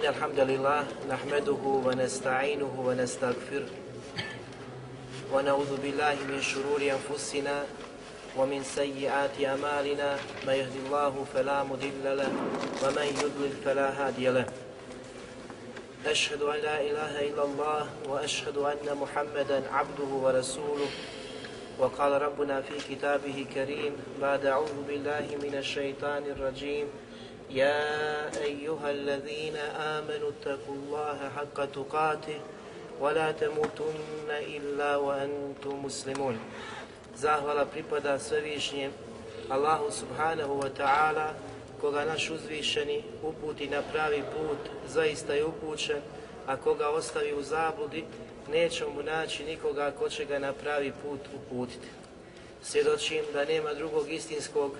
إن الحمد لله نحمده ونستعينه ونستغفره. ونعوذ بالله من شرور أنفسنا ومن سيئات أعمالنا. من يهد الله فلا مضل له ومن يضلل فلا هادي له. أشهد أن لا إله إلا الله وأشهد أن محمدا عبده ورسوله. وقال ربنا في كتابه كريم بعد أعوذ بالله من الشيطان الرجيم. يا أيها الذين آمنوا اتقوا الله حق تقاته ولا تموتن إلا وأنتم مسلمون Zahvala pripada svevišnjem Allahu subhanahu wa ta'ala koga naš uzvišeni uputi na pravi put, zaista je upućen, a koga ostavi u zabludi, neće mu naći nikoga ko će ga na pravi put uputiti. Svjedočim da nema drugog istinskog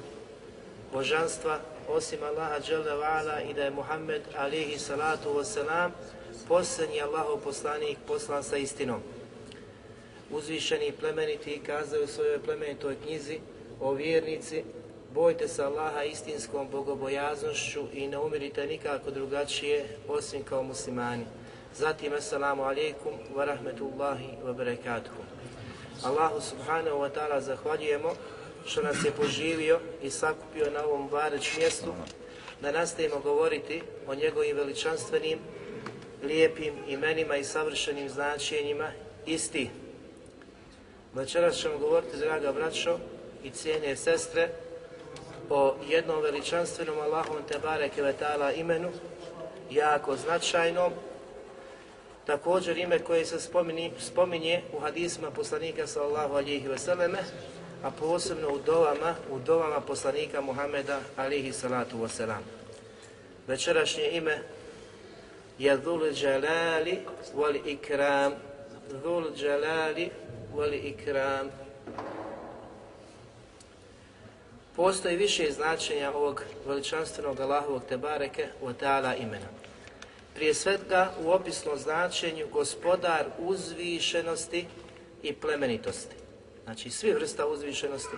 božanstva osim Allaha dželle vala i da je Muhammed alihi salatu wasalam posljednji Allahov poslanik poslan sa istinom. Uzvišeni i plemeniti kazaju u svojoj plemenitoj knjizi o vjernici bojte se Allaha istinskom bogobojaznošću i ne umirite nikako drugačije osim kao muslimani. Zatim, assalamu alaikum wa rahmetullahi wa barakatuhu. Allahu subhanahu wa ta'ala zahvaljujemo što nas je poživio i sakupio na ovom bareć mjestu da nastavimo govoriti o njegovim veličanstvenim, lijepim imenima i savršenim značenjima isti. Večeras ćemo govoriti, draga braćo i cijene sestre, o jednom veličanstvenom Allahom te bareke vetala imenu, jako značajnom, također ime koje se spominje, spominje u hadisma poslanika sallallahu alihi veseleme, a posebno u dovama, u dovama poslanika Muhameda alihi salatu wasalam. Večerašnje ime je Dhul Jalali wal Ikram. Dhul Jalali wal Ikram. Postoji više značenja ovog veličanstvenog Allahovog Tebareke wa ta'ala imena. Prije svega u opisnom značenju gospodar uzvišenosti i plemenitosti. Znači svi vrsta uzvišenosti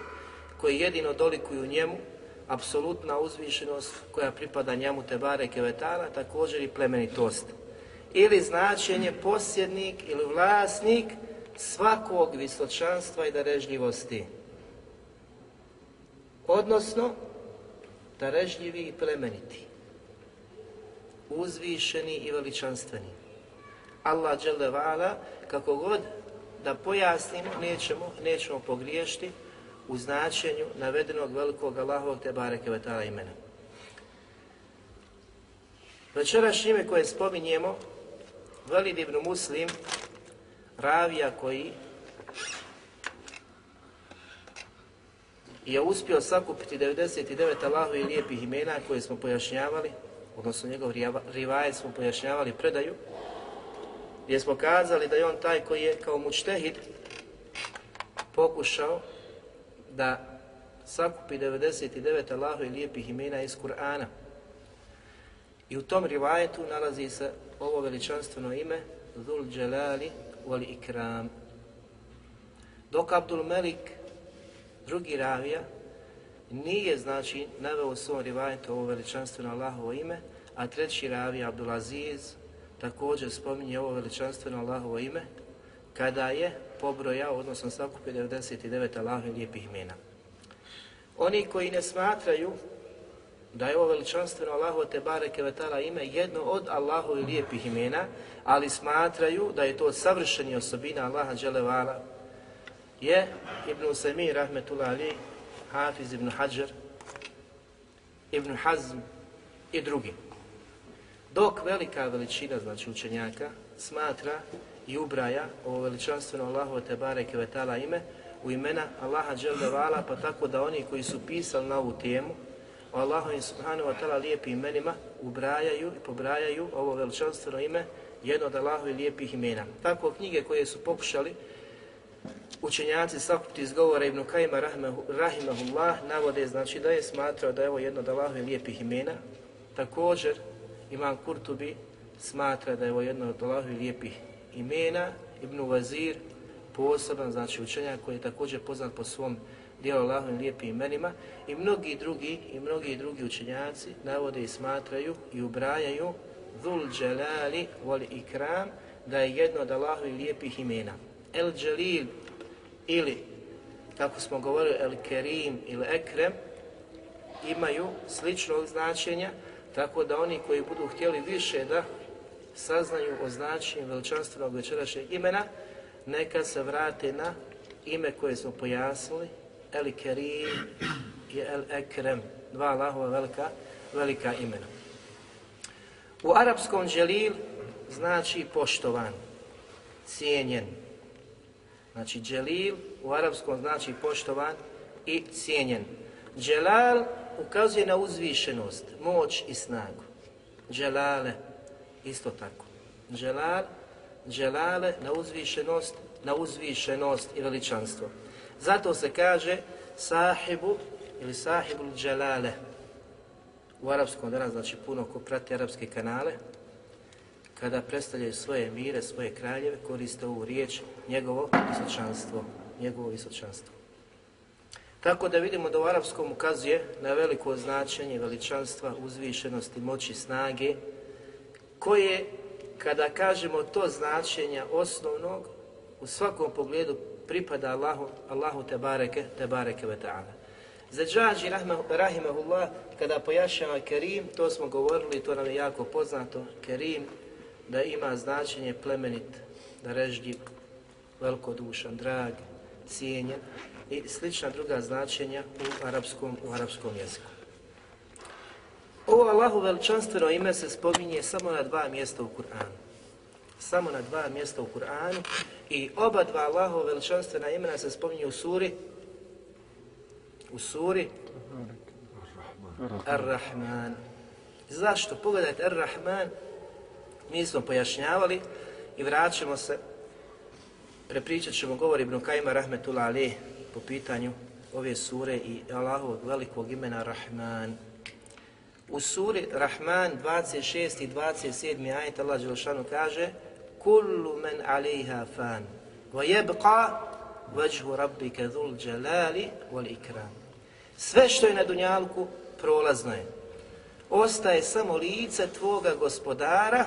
koji jedino dolikuju njemu, apsolutna uzvišenost koja pripada njemu Tebare Kevetala, također i plemenitost. Ili značenje posjednik ili vlasnik svakog visočanstva i darežljivosti. Odnosno, darežljivi i plemeniti. Uzvišeni i veličanstveni. Allah dželle kako god da pojasnimo, nećemo, nećemo pogriješiti u značenju navedenog velikog Allahovog te bareke vetala imena. Večerašnje ime koje spominjemo, Velid ibn Muslim, ravija koji je uspio sakupiti 99 Allahu i lijepih imena koje smo pojašnjavali, odnosno njegov rivajet smo pojašnjavali predaju, gdje smo kazali da je on taj koji je kao mučtehid pokušao da sakupi 99 Allahu i lijepih imena iz Kur'ana. I u tom rivajetu nalazi se ovo veličanstveno ime Dhul Jalali wal Ikram. Dok Abdul Melik, drugi ravija, nije znači naveo u svom rivajetu ovo veličanstveno Allahovo ime, a treći ravija Abdul Aziz, također spominje ovo veličanstveno Allahovo ime, kada je pobrojao, odnosno sakupio 99 Allahove lijepih imena. Oni koji ne smatraju da je ovo veličanstveno Allahu te bareke vetala ime jedno od Allahovi lijepih imena, ali smatraju da je to savršeni osobina Allaha dželevala, je Ibn Usaymi rahmetullah ali, Hafiz ibn Hajar, Ibn Hazm i drugi. Dok velika veličina, znači učenjaka, smatra i ubraja ovo veličanstveno Allahu te bareke vetala ime u imena Allaha dželevala, pa tako da oni koji su pisali na ovu temu, o Allahu subhanahu wa ta'ala lijepim imenima ubrajaju i pobrajaju ovo veličanstveno ime jedno od Allahovi lijepih imena. Tako knjige koje su pokušali učenjaci sakupiti iz govora Ibn Kajma rahimahullah navode znači da je smatrao da je ovo jedno od Allahovi lijepih imena. Također Imam Kurtubi smatra da je ovo jedno od Allahovi lijepih imena. Ibn Vazir poseban znači učenjak koji je također poznat po svom dijelo Allahovim lijepim imenima i mnogi drugi i mnogi drugi učenjaci navode i smatraju i ubrajaju Dhul Jalali wal Ikram da je jedno od Allahovih lijepih imena. El Jalil ili kako smo govorili El Kerim ili Ekrem imaju sličnog značenja tako da oni koji budu htjeli više da saznaju o značenju veličanstvenog večerašnjeg imena neka se vrate na ime koje smo pojasnili El Kerim i El Ekrem, dva Allahova velika, velika imena. U arapskom dželil znači poštovan, cijenjen. Znači dželil u arapskom znači poštovan i cijenjen. Dželal ukazuje na uzvišenost, moć i snagu. Dželale, isto tako. Dželal, dželale na uzvišenost, na uzvišenost i veličanstvo. Zato se kaže sahibu ili sahibul dželale. U arapskom danas, znači puno ko prati arapske kanale, kada predstavljaju svoje mire, svoje kraljeve, koriste ovu riječ njegovo visočanstvo. Njegovo visočanstvo. Tako da vidimo da u arapskom ukazuje na veliko značenje veličanstva, uzvišenosti, moći, snage, koje, kada kažemo to značenja osnovnog, u svakom pogledu pripada Allahu, Allahu te bareke, te bareke ve ta'ala. Zađađi rahimahullah, kada pojašnjava Kerim, to smo govorili, to nam je jako poznato, Kerim, da ima značenje plemenit, da režljiv, velikodušan, drag, cijenjen i slična druga značenja u arapskom, u arapskom jeziku. Ovo Allahu veličanstveno ime se spominje samo na dva mjesta u Kur'anu samo na dva mjesta u Kur'anu i oba dva Allahu veličanstvena imena se spominju u suri u suri Ar-Rahman. Zašto? Pogledajte Ar-Rahman, mi smo pojašnjavali i vraćamo se, prepričat ćemo govor Ibn Kajma Rahmetullah Alihi po pitanju ove sure i Allahovog velikog imena Rahman. U suri Rahman 26. i 27. ajet Allah Đelšanu kaže kullu men alejha fan wa jebqa wajhu rabbika dhul jalali wal ikram sve što je na dunjalku prolazno je ostaje samo lice tvoga gospodara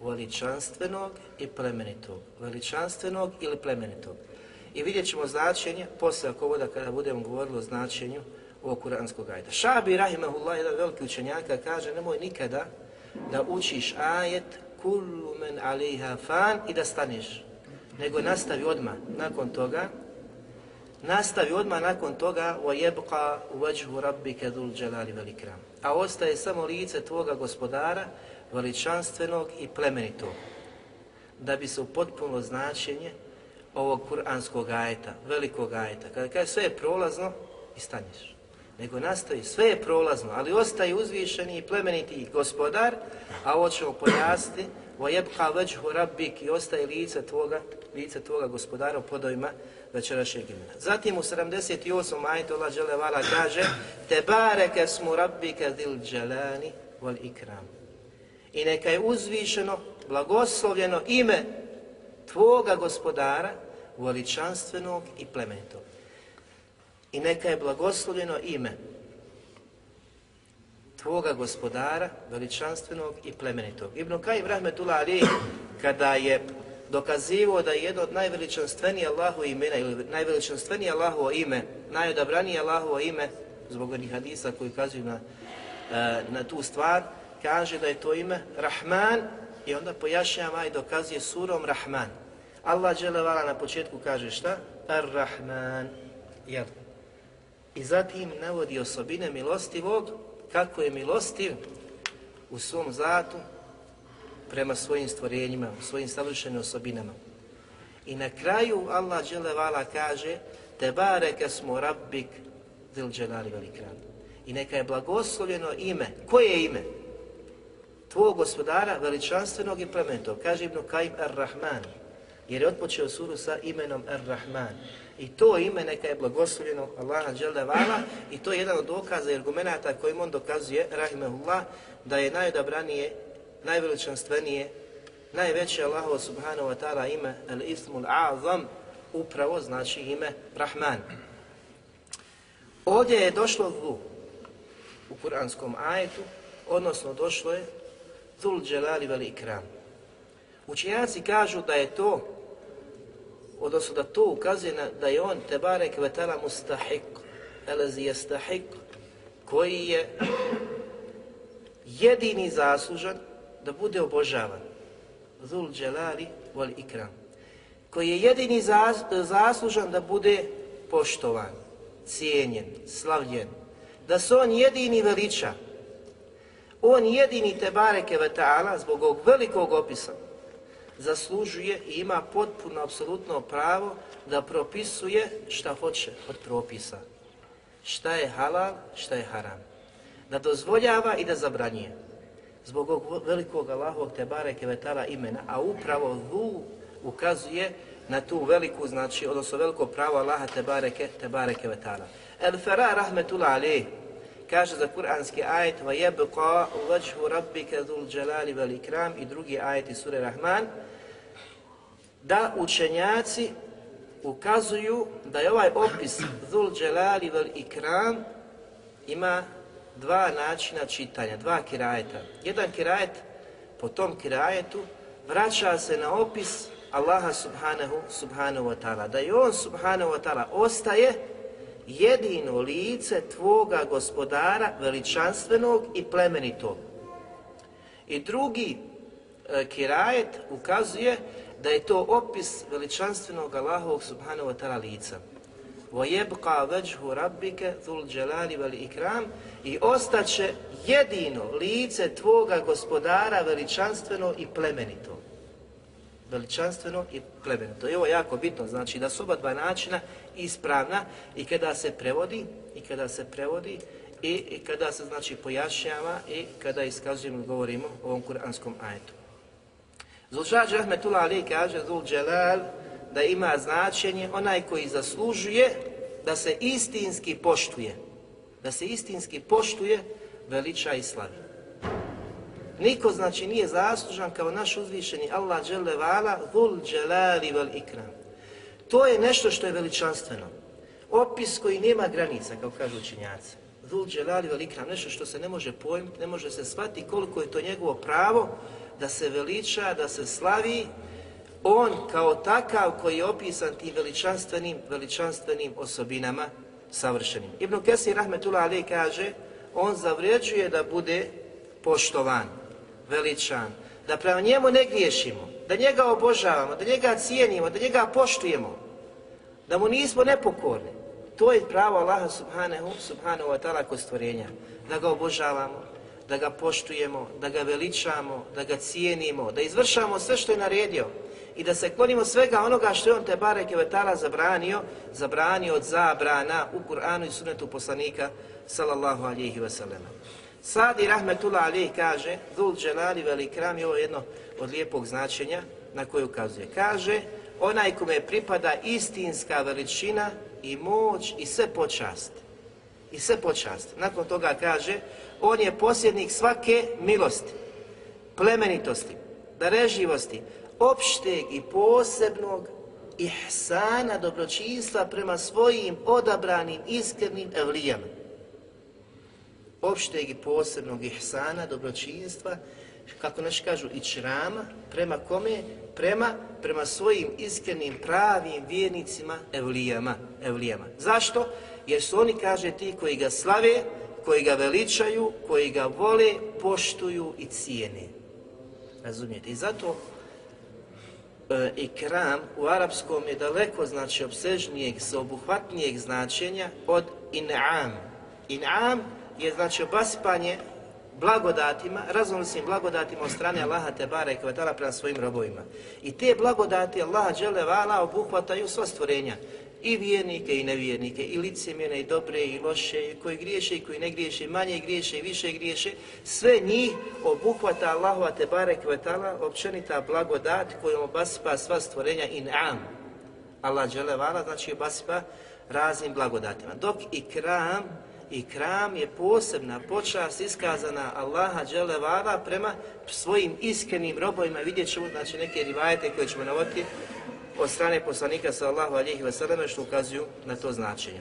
veličanstvenog i plemenitog veličanstvenog ili plemenitog i vidjet ćemo značenje posle ako voda kada budemo govorili o značenju ovog kuranskog ajeta. Šabi Rahimahullah, jedan veliki učenjaka, kaže nemoj nikada da učiš ajet kullu men alejha fan i da staneš. Nego nastavi odma nakon toga nastavi odma nakon toga wa yabqa wajhu rabbika dhul jalali wal ikram. A ostaje samo lice tvoga gospodara veličanstvenog i plemenitog. Da bi se u potpuno značenje ovog kuranskog ajeta, velikog ajeta. Kada kaže sve je prolazno i staneš nego nastavi, sve je prolazno, ali ostaje uzvišeni i plemeniti gospodar, a ovo ćemo pojasniti, وَيَبْقَى وَجْهُ رَبِّكِ i ostaje lice tvoga, lice tvoga gospodara u podovima večerašnjeg imena. Zatim u 78. majtu Allah Đelevala kaže تَبَارَكَ اسْمُ رَبِّكَ ذِلْ جَلَانِ وَالْإِكْرَامِ I neka je uzvišeno, blagoslovljeno ime tvoga gospodara, veličanstvenog i plemenitog i neka je blagoslovljeno ime tvoga gospodara, veličanstvenog i plemenitog. Ibn Kajim Rahmetullah Ali, kada je dokazivo da je jedno od najveličanstvenije Allahu imena ili najveličanstvenije Allahu ime, najodabranije Allahu ime, zbog onih hadisa koji kazuju na e, na tu stvar, kaže da je to ime Rahman i onda pojašnjava i dokazuje surom Rahman. Allah dželevala na početku kaže šta? Ar-Rahman. Jel? I zatim navodi osobine milostivog, kako je milostiv u svom zatu prema svojim stvorenjima, svojim savršenim osobinama. I na kraju Allah dželevala kaže te bareke smo rabbik zil dželali velikran. I neka je blagoslovljeno ime. Koje je ime? Tvog gospodara veličanstvenog i plemenitog. Kaže Ibn Kajim Ar-Rahman. Jer je otpočeo suru sa imenom Ar-Rahman. I to ime neka je blagoslovljeno Allaha dželevala i to je jedan od dokaza i argumenta kojim on dokazuje, rahimahullah, da je najodabranije, najveličanstvenije, najveće Allahovo subhanahu wa ta'ala ime Al-Ismul A'zam, upravo znači ime Rahman. Ovdje je došlo zlu u kuranskom ajetu, odnosno došlo je Zul Dželali Veli Ikram. Učenjaci kažu da je to, odnosno da to ukazuje na, da je on Tebarek Vetala Mustahik, Elezi Jestahik, koji je jedini zaslužan da bude obožavan. Zul Dželali wal Ikram. Koji je jedini zaslužan da bude poštovan, cijenjen, slavljen. Da se on jedini veliča, on jedini Tebareke Vetala zbog ovog velikog opisa zaslužuje i ima potpuno, apsolutno pravo da propisuje šta hoće od propisa. Šta je halal, šta je haram. Da dozvoljava i da zabranije. Zbog ovog velikog Allahovog te bareke imena, a upravo vu ukazuje na tu veliku, znači, odnosno veliko pravo Allaha te bareke, te bareke. El Fera rahmetullah alejhi kaže za kuranski ajet va yabqa wajhu rabbika dhul jalali wal ikram i drugi ajeti sure Rahman da učenjaci ukazuju da je ovaj opis dhul jalali wal ikram ima dva načina čitanja, dva kirajeta. Jedan kirajet po tom kirajetu vraća se na opis Allaha subhanahu subhanahu wa ta'ala. Da je on subhanahu wa ta'ala ostaje jedino lice tvoga gospodara veličanstvenog i plemenitog. I drugi e, kirajet ukazuje da je to opis veličanstvenog Allahovog subhanahu wa ta'ala lica. وَيَبْقَى وَجْهُ رَبِّكَ ذُلْ جَلَالِ وَالْإِكْرَامِ I ostaće jedino lice tvoga gospodara veličanstveno i plemenito veličanstveno i plemenito. I ovo je jako bitno, znači da su oba dva načina ispravna i kada se prevodi, i kada se prevodi, i, i kada se znači pojašnjava i kada iskazujemo i govorimo o ovom kuranskom ajetu. Zulžađ Rahmetullah Ali kaže Zul da ima značenje onaj koji zaslužuje da se istinski poštuje. Da se istinski poštuje veliča i slavi. Niko znači nije zaslužan kao naš uzvišeni Allah dželle vala zul dželali vel ikram. To je nešto što je veličanstveno. Opis koji nema granica, kao kažu učinjaci. Zul dželali vel ikram, nešto što se ne može pojmiti, ne može se shvatiti koliko je to njegovo pravo da se veliča, da se slavi, on kao takav koji je opisan tim veličanstvenim, veličanstvenim osobinama savršenim. Ibn Kesir Rahmetullah Ali kaže, on zavređuje da bude poštovan veličan, da prema njemu ne griješimo, da njega obožavamo, da njega cijenimo, da njega poštujemo, da mu nismo nepokorni. To je pravo Allaha subhanahu, subhanahu wa ta'ala kod stvorenja. Da ga obožavamo, da ga poštujemo, da ga veličamo, da ga cijenimo, da izvršamo sve što je naredio i da se klonimo svega onoga što je on te bareke vetala zabranio, zabranio od zabrana u Kur'anu i sunetu poslanika sallallahu alihi wasallam. Sadi Rahmetullah Ali kaže, Dhul Dželali Velikram je ovo jedno od lijepog značenja na koje ukazuje. Kaže, onaj kome pripada istinska veličina i moć i sve počast. I sve počast. Nakon toga kaže, on je posjednik svake milosti, plemenitosti, dareživosti, opšteg i posebnog ihsana dobročinstva prema svojim odabranim iskrenim evlijama opšteg i posebnog ihsana, dobročinstva, kako naši kažu, i črama, prema kome? Prema, prema svojim iskrenim, pravim vjernicima, evlijama, evlijama. Zašto? Jer su oni, kaže, ti koji ga slave, koji ga veličaju, koji ga vole, poštuju i cijene. Razumijete? I zato e, ikram u arapskom je daleko znači obsežnijeg, sveobuhvatnijeg značenja od in'am. In'am je znači obasipanje blagodatima, raznolicim blagodatima od strane Allaha Tebara i Kvetala prema svojim robovima. I te blagodati Allaha Đelevala obuhvataju sva stvorenja i vjernike i nevjernike, i licemjene, i dobre, i loše, i koji griješe, i koji ne griješe, i manje griješe, i više griješe, sve njih obuhvata Allahova te barek vetala, općenita blagodat kojom obasipa sva stvorenja in am. Allah dželevala, znači obasipa raznim blagodatima. Dok i kram, ikram je posebna počast iskazana Allaha dželevala prema svojim iskrenim robovima, vidjet ćemo, znači neke rivajete koje ćemo navoditi, od strane poslanika sallahu alihi vseleme što ukazuju na to značenje.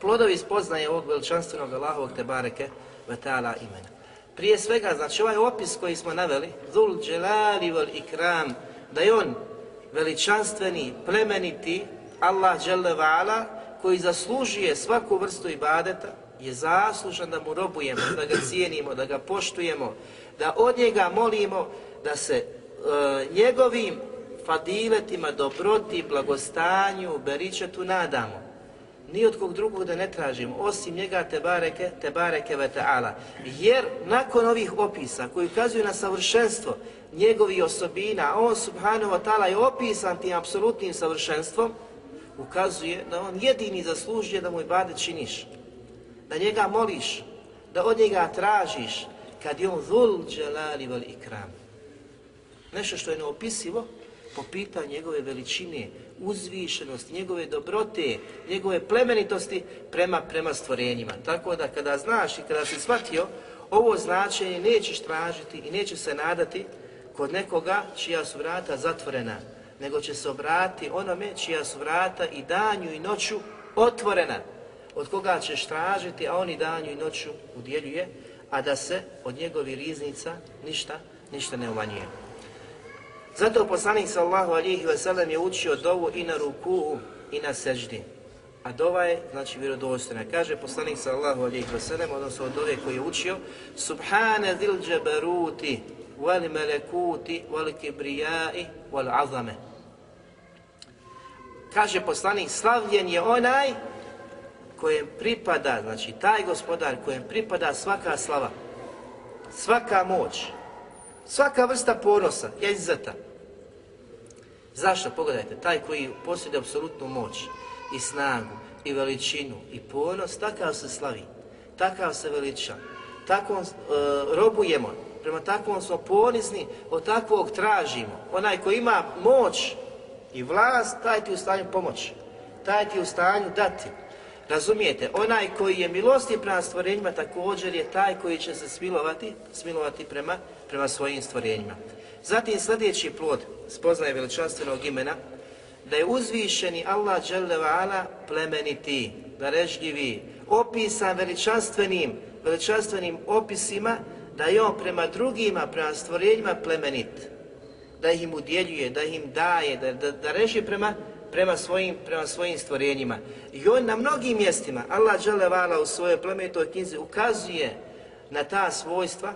Plodovi spoznaje ovog veličanstvenog Allahovog tebareke vatala imena. Prije svega, znači ovaj opis koji smo naveli, Zul dželali vol ikram, da je on veličanstveni, plemeniti, Allah dželle vala, koji zaslužuje svaku vrstu ibadeta, je zaslužan da mu robujemo, da ga cijenimo, da ga poštujemo, da od njega molimo da se e, njegovim fadiletima, dobroti, blagostanju, beričetu nadamo. Ni od kog drugog da ne tražimo, osim njega te bareke, te bareke ve ta'ala. Jer nakon ovih opisa koji ukazuju na savršenstvo njegovih osobina, on subhanahu wa ta'ala je opisan tim apsolutnim savršenstvom, ukazuje da on jedini zaslužuje da mu ibade činiš, da njega moliš, da od njega tražiš, kad je on zul dželali vel ikram. Nešto što je neopisivo, po pitanju njegove veličine, uzvišenosti, njegove dobrote, njegove plemenitosti prema, prema stvorenjima. Tako da kada znaš i kada si shvatio, ovo značenje nećeš tražiti i neće se nadati kod nekoga čija su vrata zatvorena, nego će se obrati onome čija su vrata i danju i noću otvorena, od koga ćeš tražiti, a on i danju i noću udjeljuje, a da se od njegovi riznica ništa, ništa ne umanjuje. Zato poslanik sallahu alihi wasallam je učio dovu i na ruku i na seždi. A dova je, znači, vjerodostojna. Kaže poslanik sallahu alihi wasallam, odnosno od dove koji je učio, Subhane zil džabaruti, wal melekuti, wal kibrijai, wal azame. Kaže poslanik, slavljen je onaj kojem pripada, znači taj gospodar kojem pripada svaka slava, svaka moć, svaka vrsta ponosa, je. Zašto? Pogledajte, taj koji posjeduje apsolutnu moć i snagu i veličinu i ponos, takav se slavi, takav se veliča, tako e, robujemo, prema takvom smo ponizni, od takvog tražimo. Onaj koji ima moć i vlast, taj ti u stanju pomoći, taj ti u stanju dati. Razumijete, onaj koji je milosti prema stvorenjima također je taj koji će se smilovati, smilovati prema, prema svojim stvorenjima. Zatim sljedeći plod spoznaje veličanstvenog imena, da je uzvišeni Allah dželle plemeniti, darežljivi, opisan veličanstvenim, veličanstvenim opisima, da je on prema drugima, prema stvorenjima plemenit, da ih im udjeljuje, da im daje, da, da, da reši prema, prema, svojim, prema svojim stvorenjima. I on na mnogim mjestima, Allah dželevala u svojoj plemenitoj knjizi ukazuje na ta svojstva,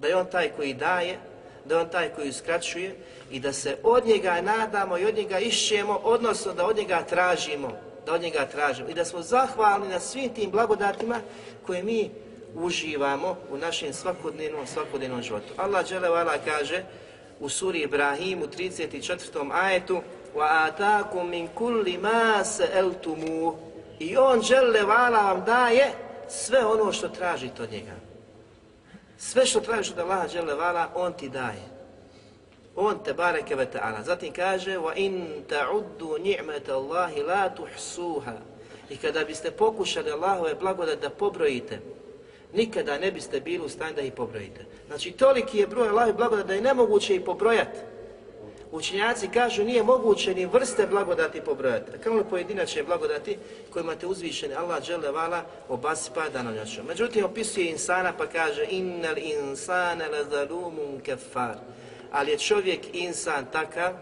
da je on taj koji daje, da on taj koji uskraćuje i da se od njega nadamo i od njega išćemo, odnosno da od njega tražimo, da od njega tražimo i da smo zahvalni na svim tim blagodatima koje mi uživamo u našem svakodnevnom, svakodnevnom životu. Allah dželevala kaže u suri Ibrahim u 34. ajetu وَآتَاكُمْ مِنْ كُلِّ مَا سَأَلْتُمُ I on dželevala vam daje sve ono što tražite od njega. Sve što tražiš od Allaha dželle vala, on ti daje. On te bareke ve ta'ala. Zatim kaže: "Wa in ta'uddu ni'mata Allahi la tuhsuha." I kada biste pokušali Allahove blagodati da pobrojite, nikada ne biste bili u stanju da ih pobrojite. Znači, toliki je broj Allahove blagodati da je nemoguće ih pobrojati. Učinjaci kažu nije moguće ni vrste blagodati pobrojati. Kao li pojedinačne blagodati kojima te uzvišeni Allah džele vala obasipa danoćom. Međutim, opisuje insana pa kaže innal insana la zalumun kefar. Ali je čovjek insan takav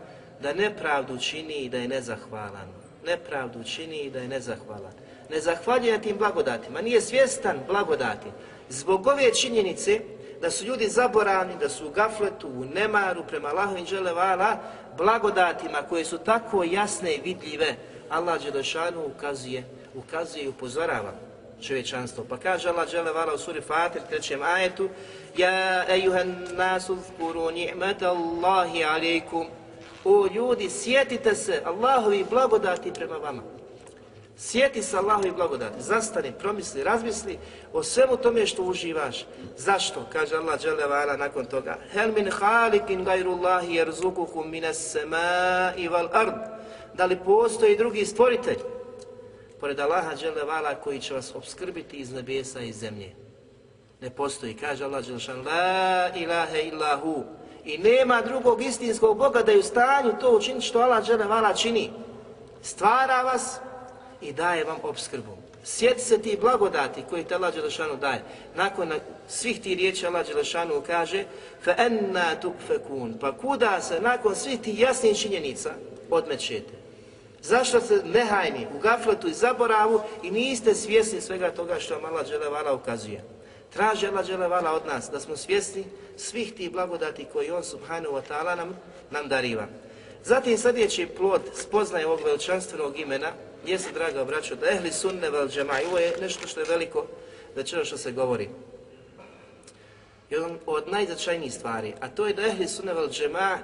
da nepravdu čini i da je nezahvalan. Nepravdu čini i da je nezahvalan ne zahvaljuje na tim blagodatima, nije svjestan blagodati. Zbog ove činjenice da su ljudi zaboravni, da su u gafletu, u nemaru prema Allahovim dželevala, blagodatima koje su tako jasne i vidljive, Allah Đelešanu ukazuje, ukazuje i upozorava čovječanstvo. Pa kaže Allah Đelevala u suri Fatir, trećem ajetu, Ja ejuhan nasu zkuru ni'mata Allahi alaikum. O ljudi, sjetite se Allahovi blagodati prema vama. Sjeti se Allahovi blagodati, zastani, promisli, razmisli o svemu tome što uživaš. Zašto? Kaže Allah dželevala nakon toga. Hel min halikin gajrullahi min minas semai val ard. Da li postoji drugi stvoritelj? Pored Allaha dželevala koji će vas obskrbiti iz nebesa i zemlje. Ne postoji. Kaže Allah Đelešan. La ilaha illahu. I nema drugog istinskog Boga da je u stanju to učiniti što Allah dželevala čini. Stvara vas, i daje vam obskrbu. Sjeti se ti blagodati koji te Allah Đelešanu daje. Nakon svih ti riječi Allah Đelešanu kaže فَأَنَّا تُكْفَكُونَ Pa kuda se nakon svih ti jasnih činjenica odmećete? Zašto ste nehajni u gafletu i zaboravu i niste svjesni svega toga što vam Allah Đelevala ukazuje? Traži Allah Đelevala od nas da smo svjesni svih tih blagodati koji On Subhanahu wa ta'ala nam, nam dariva. Zatim sljedeći plod spoznaje ovog veličanstvenog imena jeste, draga braćo, da ehli sunne vel džema, i ovo je nešto što je veliko večera što se govori. Jedan od najznačajnijih stvari, a to je da ehli sunne vel džema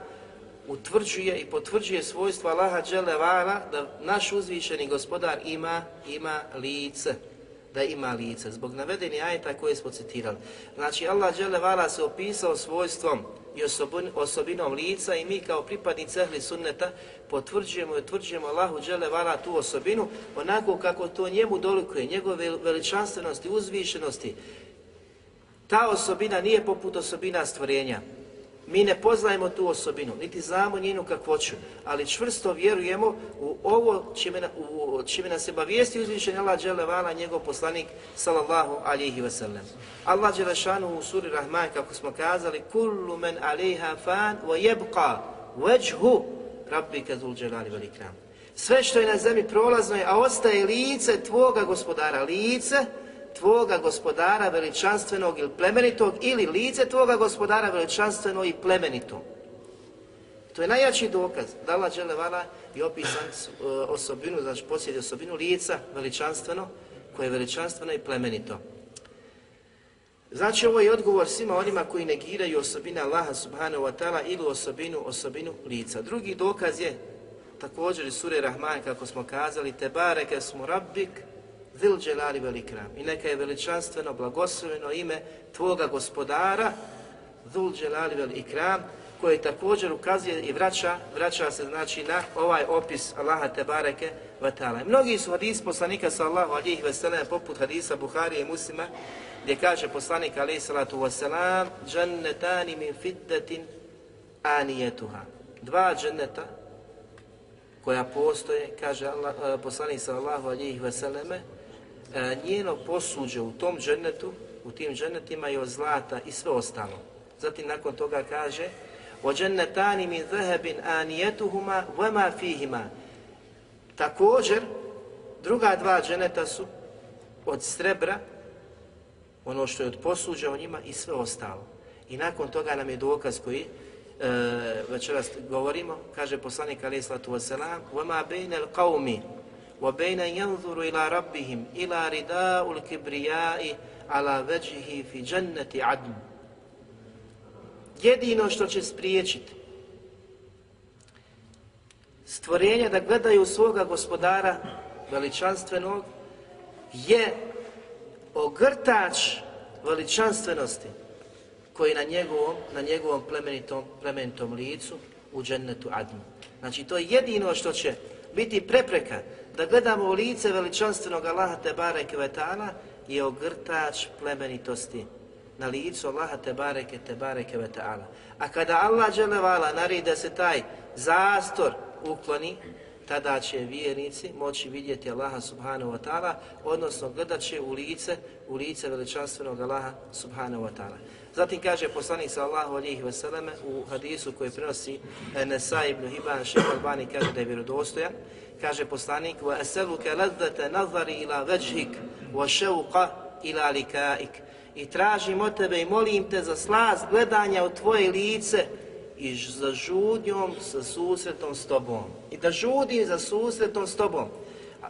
utvrđuje i potvrđuje svojstvo Allaha dželevala da naš uzvišeni gospodar ima, ima lice da ima lice, zbog navedeni ajeta koje smo citirali. Znači, Allah dželevala se opisao svojstvom i osobin, osobinom lica i mi kao pripadnici ehli sunneta potvrđujemo i utvrđujemo Allahu dželevara tu osobinu onako kako to njemu dolikuje, njegove veličanstvenosti, uzvišenosti. Ta osobina nije poput osobina stvorenja. Mi ne poznajemo tu osobinu, niti znamo njenu kakvoću, ali čvrsto vjerujemo u ovo čime, u, čime nas se bavijesti uzvišen Allah Đelevala, njegov poslanik, sallallahu alihi wasallam. Allah Đelešanu u suri Rahman, kako smo kazali, kullu men aliha fan wa jebqa veđhu rabbika zul dželali velikram. Sve što je na zemlji prolazno je, a ostaje lice tvoga gospodara, lice tvoga gospodara veličanstvenog ili plemenitog ili lice tvoga gospodara veličanstvenog i plemenitog. To je najjači dokaz da Allah Đelevala je opisan e, osobinu, znači posjedi osobinu lica veličanstveno, koje je veličanstveno i plemenito. Znači ovo je odgovor svima onima koji negiraju osobine Allaha subhanahu wa ta'ala ili osobinu, osobinu lica. Drugi dokaz je također iz sure Rahman kako smo kazali te bareke smo rabbik Zil dželali velikram. I neka je veličanstveno, blagosloveno ime Tvoga gospodara, Zul dželali velikram, koji također ukazuje i vraća, vraća se znači na ovaj opis Allaha te bareke vatala. Mnogi su hadis poslanika sallahu alihi veselam, poput hadisa Buharije i muslima, gdje kaže poslanik alihi salatu wasalam, džannetani min fiddatin anijetuha. Dva dženneta koja postoje, kaže Allah, eh, poslanik sallahu alihi veseleme, njeno posuđe u tom džennetu, u tim džennetima je od zlata i sve ostalo. Zatim nakon toga kaže وَجَنَّتَانِ مِنْ ذَهَبٍ آنِيَتُهُمَا وَمَا فِيهِمَا Također, druga dva dženeta su od srebra, ono što je od posuđa o njima i sve ostalo. I nakon toga nam je dokaz koji e, večeras govorimo, kaže poslanik alaih sallatu wasalam وَمَا بَيْنَ الْقَوْمِ وبين ينظر إلى ربهم إلى رداء الكبرياء على وجهه في جنة عدن jedino što će spriječiti stvorenje da gledaju svoga gospodara veličanstvenog je ogrtač veličanstvenosti koji na njegovom, na njegovom plemenitom, plemenitom licu u džennetu Adnu. Znači to je jedino što će biti prepreka da gledamo u lice veličanstvenog Allaha Tebare Kvetana je ogrtač plemenitosti na licu Allaha Tebare Tebare Kvetana. A kada Allah Đelevala naredi da se taj zastor ukloni tada će vjernici moći vidjeti Allaha subhanahu wa ta'ala, odnosno gledat će u lice, u lice veličanstvenog Allaha subhanahu wa ta'ala. Zatim kaže poslanik sallahu alihi wasallam u hadisu koji prenosi e, Nesa ibn Hibban šeha Albani kaže da je vjerodostojan, kaže poslanik wa asaluka نَظَرِ nazari ila وَشَوْقَ wa shawqa ila likaik i tražim od tebe i molim te za slaz gledanja u tvoje lice i za žudnjom sa susretom s tobom. I da žudi za susretom s tobom.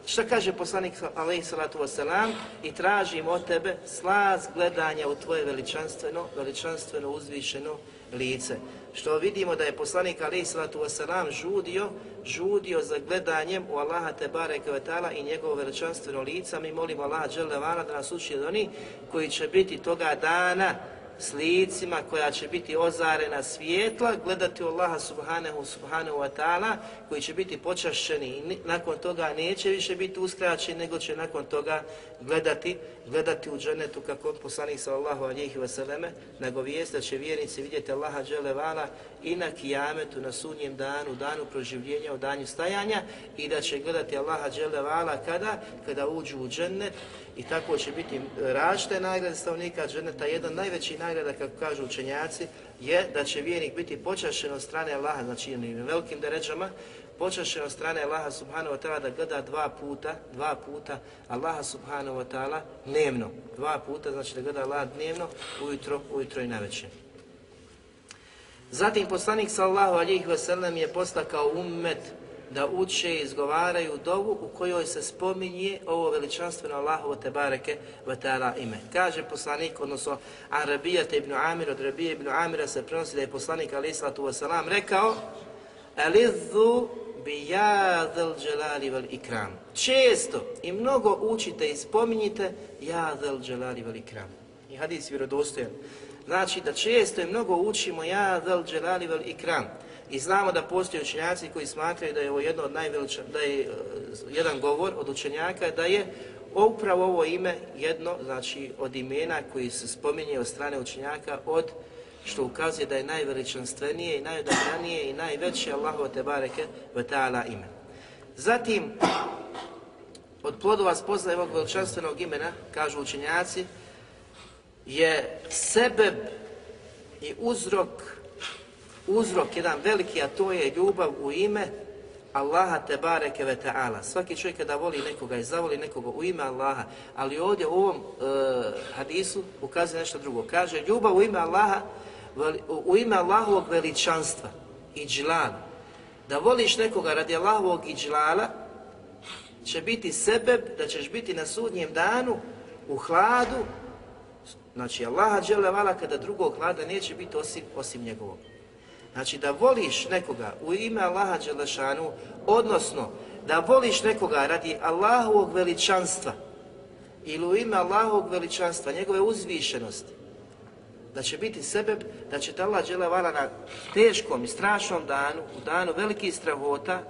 Šta kaže poslanik alaih salatu wasalam? I tražim od tebe slaz gledanja u tvoje veličanstveno, veličanstveno uzvišeno lice. Što vidimo da je poslanik alaih salatu wasalam žudio, žudio za gledanjem u Allaha te bareke i njegovo veličanstveno lice. Mi molimo Allaha dželle da nas uči od oni koji će biti toga dana s licima koja će biti ozarena svijetla, gledati Allaha subhanahu subhanahu wa ta'ala, koji će biti počašćeni i nakon toga neće više biti uskraćeni, nego će nakon toga gledati, gledati u dženetu kako poslanik sallallahu alihi vseleme, nego vijest da će vjernici vidjeti Allaha dželevala i na kijametu, na sudnjem danu, danu proživljenja, u danju stajanja i da će gledati Allaha dželevala kada? Kada uđu u džennet i tako će biti e, različite nagrade stavnika dženeta. Jedan najveći nagrada, kako kažu učenjaci, je da će vjernik biti počašen od strane Allaha, znači na velikim deređama, počašen od strane Allaha subhanahu wa ta'ala da gleda dva puta, dva puta Allaha subhanahu wa ta'ala dnevno. Dva puta, znači da gleda Allaha dnevno, ujutro, ujutro i navečer. Zatim poslanik sallahu alihi wasallam je postakao ummet da uče i izgovaraju dovu u kojoj se spominje ovo veličanstveno Allahovo te bareke ve ta'ala ime. Kaže poslanik, odnosno Arabija ibn Amir, od Arabije ibn Amira se prenosi da je poslanik alaih sallatu wasalam rekao Alizu bi dželali vel ikram. Često i mnogo učite i spominjite jadel dželali vel ikram. I hadis vjerodostojan. Znači da često i mnogo učimo jadel dželali vel ikram. I znamo da postoje učenjaci koji smatraju da je ovo jedno od najveliča, da je e, jedan govor od učenjaka, da je upravo ovo ime jedno, znači od imena koji se spominje od strane učenjaka od što ukazuje da je najveličanstvenije i najodabranije i najveće Allahu te bareke ve ta'ala ime. Zatim, od plodova spoznaje ovog veličanstvenog imena, kažu učenjaci, je sebeb i uzrok uzrok jedan veliki, a to je ljubav u ime Allaha te bareke ve ta'ala. Svaki čovjek kada voli nekoga i zavoli nekoga u ime Allaha, ali ovdje u ovom e, hadisu ukazuje nešto drugo. Kaže ljubav u ime Allaha, u ime Allahovog veličanstva i džlala. Da voliš nekoga radi Allahovog i džlala, će biti sebeb da ćeš biti na sudnjem danu u hladu, znači Allaha džele vala kada drugog hlada neće biti osim, osim njegovog. Znači da voliš nekoga u ime Allaha Đelešanu, odnosno da voliš nekoga radi Allahovog veličanstva ili u ime Allahovog veličanstva, njegove uzvišenosti, da će biti sebe, da će te Allah Đelevala na teškom i strašnom danu, u danu velikih strahota,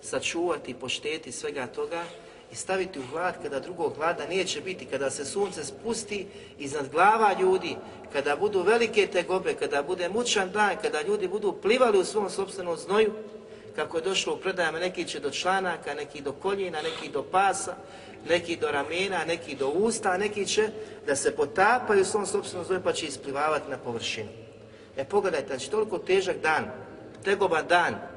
sačuvati i pošteti svega toga i staviti u hlad kada drugog hlada neće biti, kada se sunce spusti iznad glava ljudi, kada budu velike tegobe, kada bude mučan dan, kada ljudi budu plivali u svom sobstvenom znoju, kako je došlo u predajama, neki će do članaka, neki do koljina, neki do pasa, neki do ramena, neki do usta, neki će da se potapaju u svom sobstvenom znoju pa će isplivavati na površinu. E pogledajte, znači toliko težak dan, tegoban dan,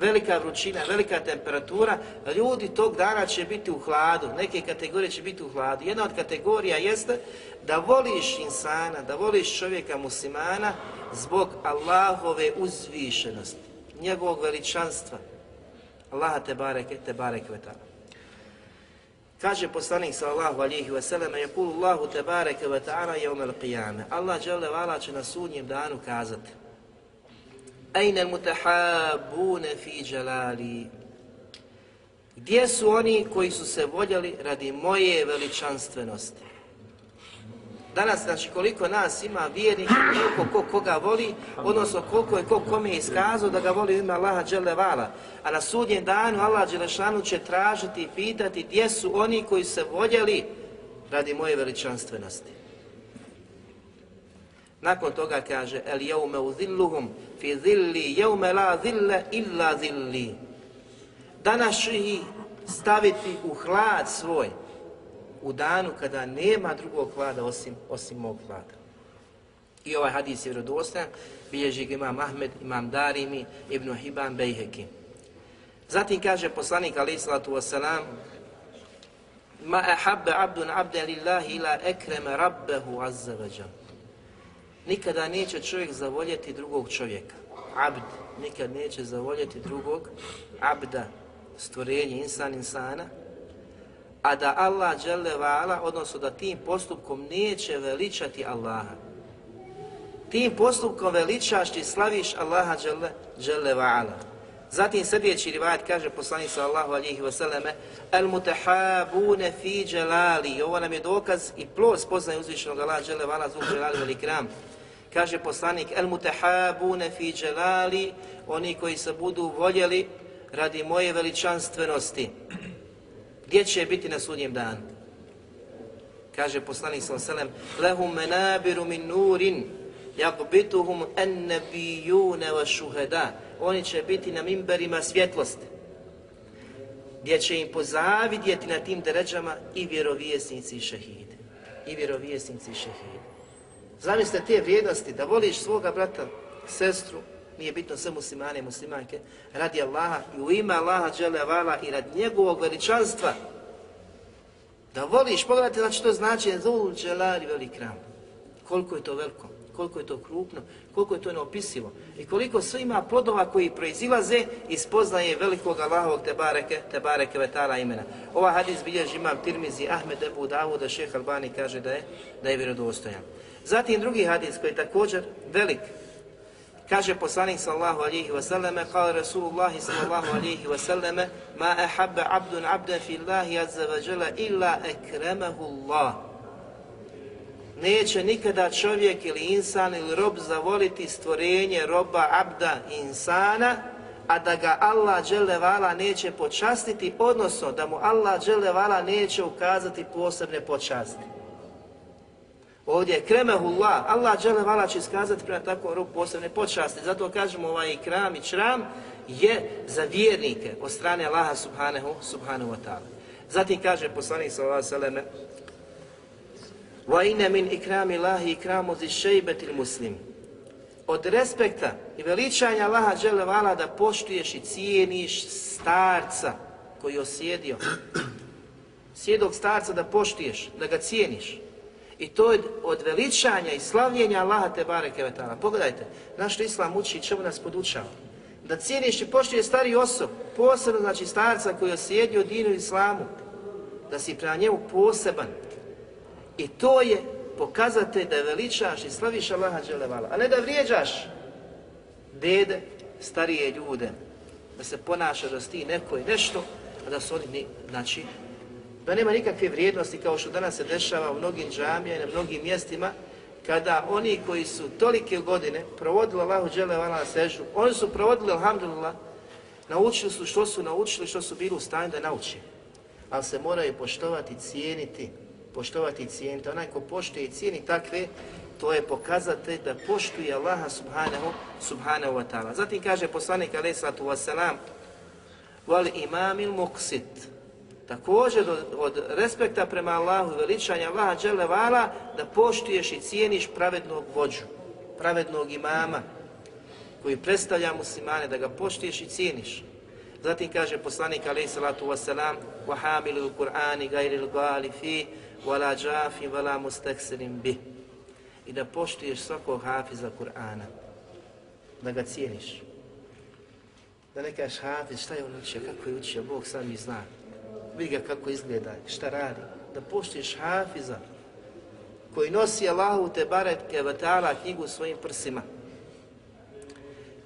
velika vrućina, velika temperatura, ljudi tog dana će biti u hladu, neke kategorije će biti u hladu. Jedna od kategorija jeste da voliš insana, da voliš čovjeka muslimana zbog Allahove uzvišenosti, njegovog veličanstva. Allaha te bareke, te bareke vetala. Kaže poslanik sallallahu alihi wasallam, je kul Allahu te bareke ve ta'ala jeumel qiyame. Allah žele vala će na sudnjem danu kazati. Ejne mutahabune fi dželali. Gdje su oni koji su se voljeli radi moje veličanstvenosti? Danas, znači, koliko nas ima vjernih, koliko ko koga voli, odnosno koliko je ko kome iskazao da ga voli u ime Allaha Đelevala. A na sudnjem danu Allah Đelešanu će tražiti i pitati gdje su oni koji se voljeli radi moje veličanstvenosti. Nakon toga kaže el jeume u zilluhum fi zilli jeume la zille illa zilli. Danas ću ih staviti u hlad svoj, u danu kada nema drugog hlada osim, osim mog hlada. I ovaj hadis je vjerodostojan, bilježi ga imam Ahmed, imam Darimi, Ibn Hibban, Bejheki. Zatim kaže poslanik alaih salatu wasalam, Ma ahabbe abdun abde lillahi ila ekreme rabbehu azza vađam. Nikada neće čovjek zavoljeti drugog čovjeka. Abd nikad neće zavoljeti drugog abda, stvorenje insan insana, a da Allah dželle vala, odnosno da tim postupkom neće veličati Allaha. Tim postupkom veličaš i slaviš Allaha dželle, dželle vala. Zatim sljedeći rivajat kaže poslanik sallallahu alihi wasallame El mutahabune fi dželali. Ovo nam je dokaz i plus poznaje uzvišenog Allaha dželle vala zbog dželali velikram. Kaže poslanik El mutahabune fi dželali. Oni koji se budu voljeli radi moje veličanstvenosti. Gdje će biti na sudnjem danu? Kaže poslanik sallallahu alejhi ve sellem: Lehum menabiru min nurin yaqbituhum an-nabiyun wa shuhada Oni će biti na mimberima svjetlosti. Gdje će im pozavidjeti na tim deređama i vjerovjesnici i šehide. I vjerovjesnici i šehide. Zamislite te vrijednosti da voliš svoga brata, sestru, nije bitno sve muslimane i muslimanke, radi Allaha i u ime Allaha džele vala i rad njegovog veličanstva. Da voliš, pogledajte znači to znači zul dželari velik kram. Koliko je to veliko koliko je to krupno, koliko je to neopisivo i koliko sve ima plodova koji proizilaze iz poznaje velikog Allahovog Tebareke, Tebareke Vetala imena. Ova hadis bilježi imam Tirmizi, Ahmed Ebu Davuda, šeha Albani kaže da je, da je vjerodostojan. Zatim drugi hadis koji je također velik, kaže poslanik sallallahu alejhi ve selleme, kaže Rasulullah sallallahu alejhi ve selleme, ma ahabba abdun abdan fi Allahi azza wa jalla illa akramahu Allah neće nikada čovjek ili insan ili rob zavoliti stvorenje roba, abda insana, a da ga Allah dželevala neće počastiti, odnosno da mu Allah dželevala neće ukazati posebne počasti. Ovdje kremehullah, Allah dželevala će iskazati prema tako robu posebne počasti. Zato kažemo ovaj ikram i čram je za vjernike od strane Allaha subhanahu, subhanahu wa ta'ala. Zatim kaže poslanik sallallahu alejhi ve Wa inna min ikrami Allahi ikramu zi šejbetil muslim. Od respekta i veličanja Allaha džele vala da poštuješ i cijeniš starca koji je osjedio. Sjedog starca da poštuješ, da ga cijeniš. I to je od veličanja i slavljenja Allaha te bareke vetala. Pogledajte, naš islam uči čemu nas podučava. Da cijeniš i poštuje stari osob, posebno znači starca koji je osjedio dinu islamu, da si prema njemu poseban, I to je pokazate da veličaš i slaviš Allaha dželevala, a ne da vrijeđaš dede, starije ljude, da se ponaša da sti neko i nešto, a da su oni, znači, da nema nikakve vrijednosti kao što danas se dešava u mnogim džamijama i na mnogim mjestima, kada oni koji su tolike godine provodili Allahu dželevala na sežu, oni su provodili, alhamdulillah, naučili su što su naučili, što su bili u stanju da nauči. Ali se moraju poštovati, cijeniti, poštovati i cijeniti. Onaj ko poštuje i cijeni takve, to je pokazatelj da poštuje Allaha subhanahu, subhanahu wa ta'ala. Zatim kaže poslanik alaih sallatu wasalam, wal imamil muqsit. Također od, od respekta prema Allahu i veličanja Allaha dželevala da poštuješ i cijeniš pravednog vođu, pravednog imama, koji predstavlja muslimane, da ga poštuješ i cijeniš. Zatim kaže poslanik alaih salatu wasalam, wa hamilu Kur'ani gajri l-gali fi, wala džafi, wala mustaksirim bih. I da poštuješ svakog hafiza Kur'ana, da ga cijeniš. Da ne kažeš hafiz, šta je on učio, kako je učio, Bog sam i zna. Vidi ga kako izgleda, šta radi. Da poštuješ hafiza, koji nosi Allahu te baretke vatala knjigu svojim prsima,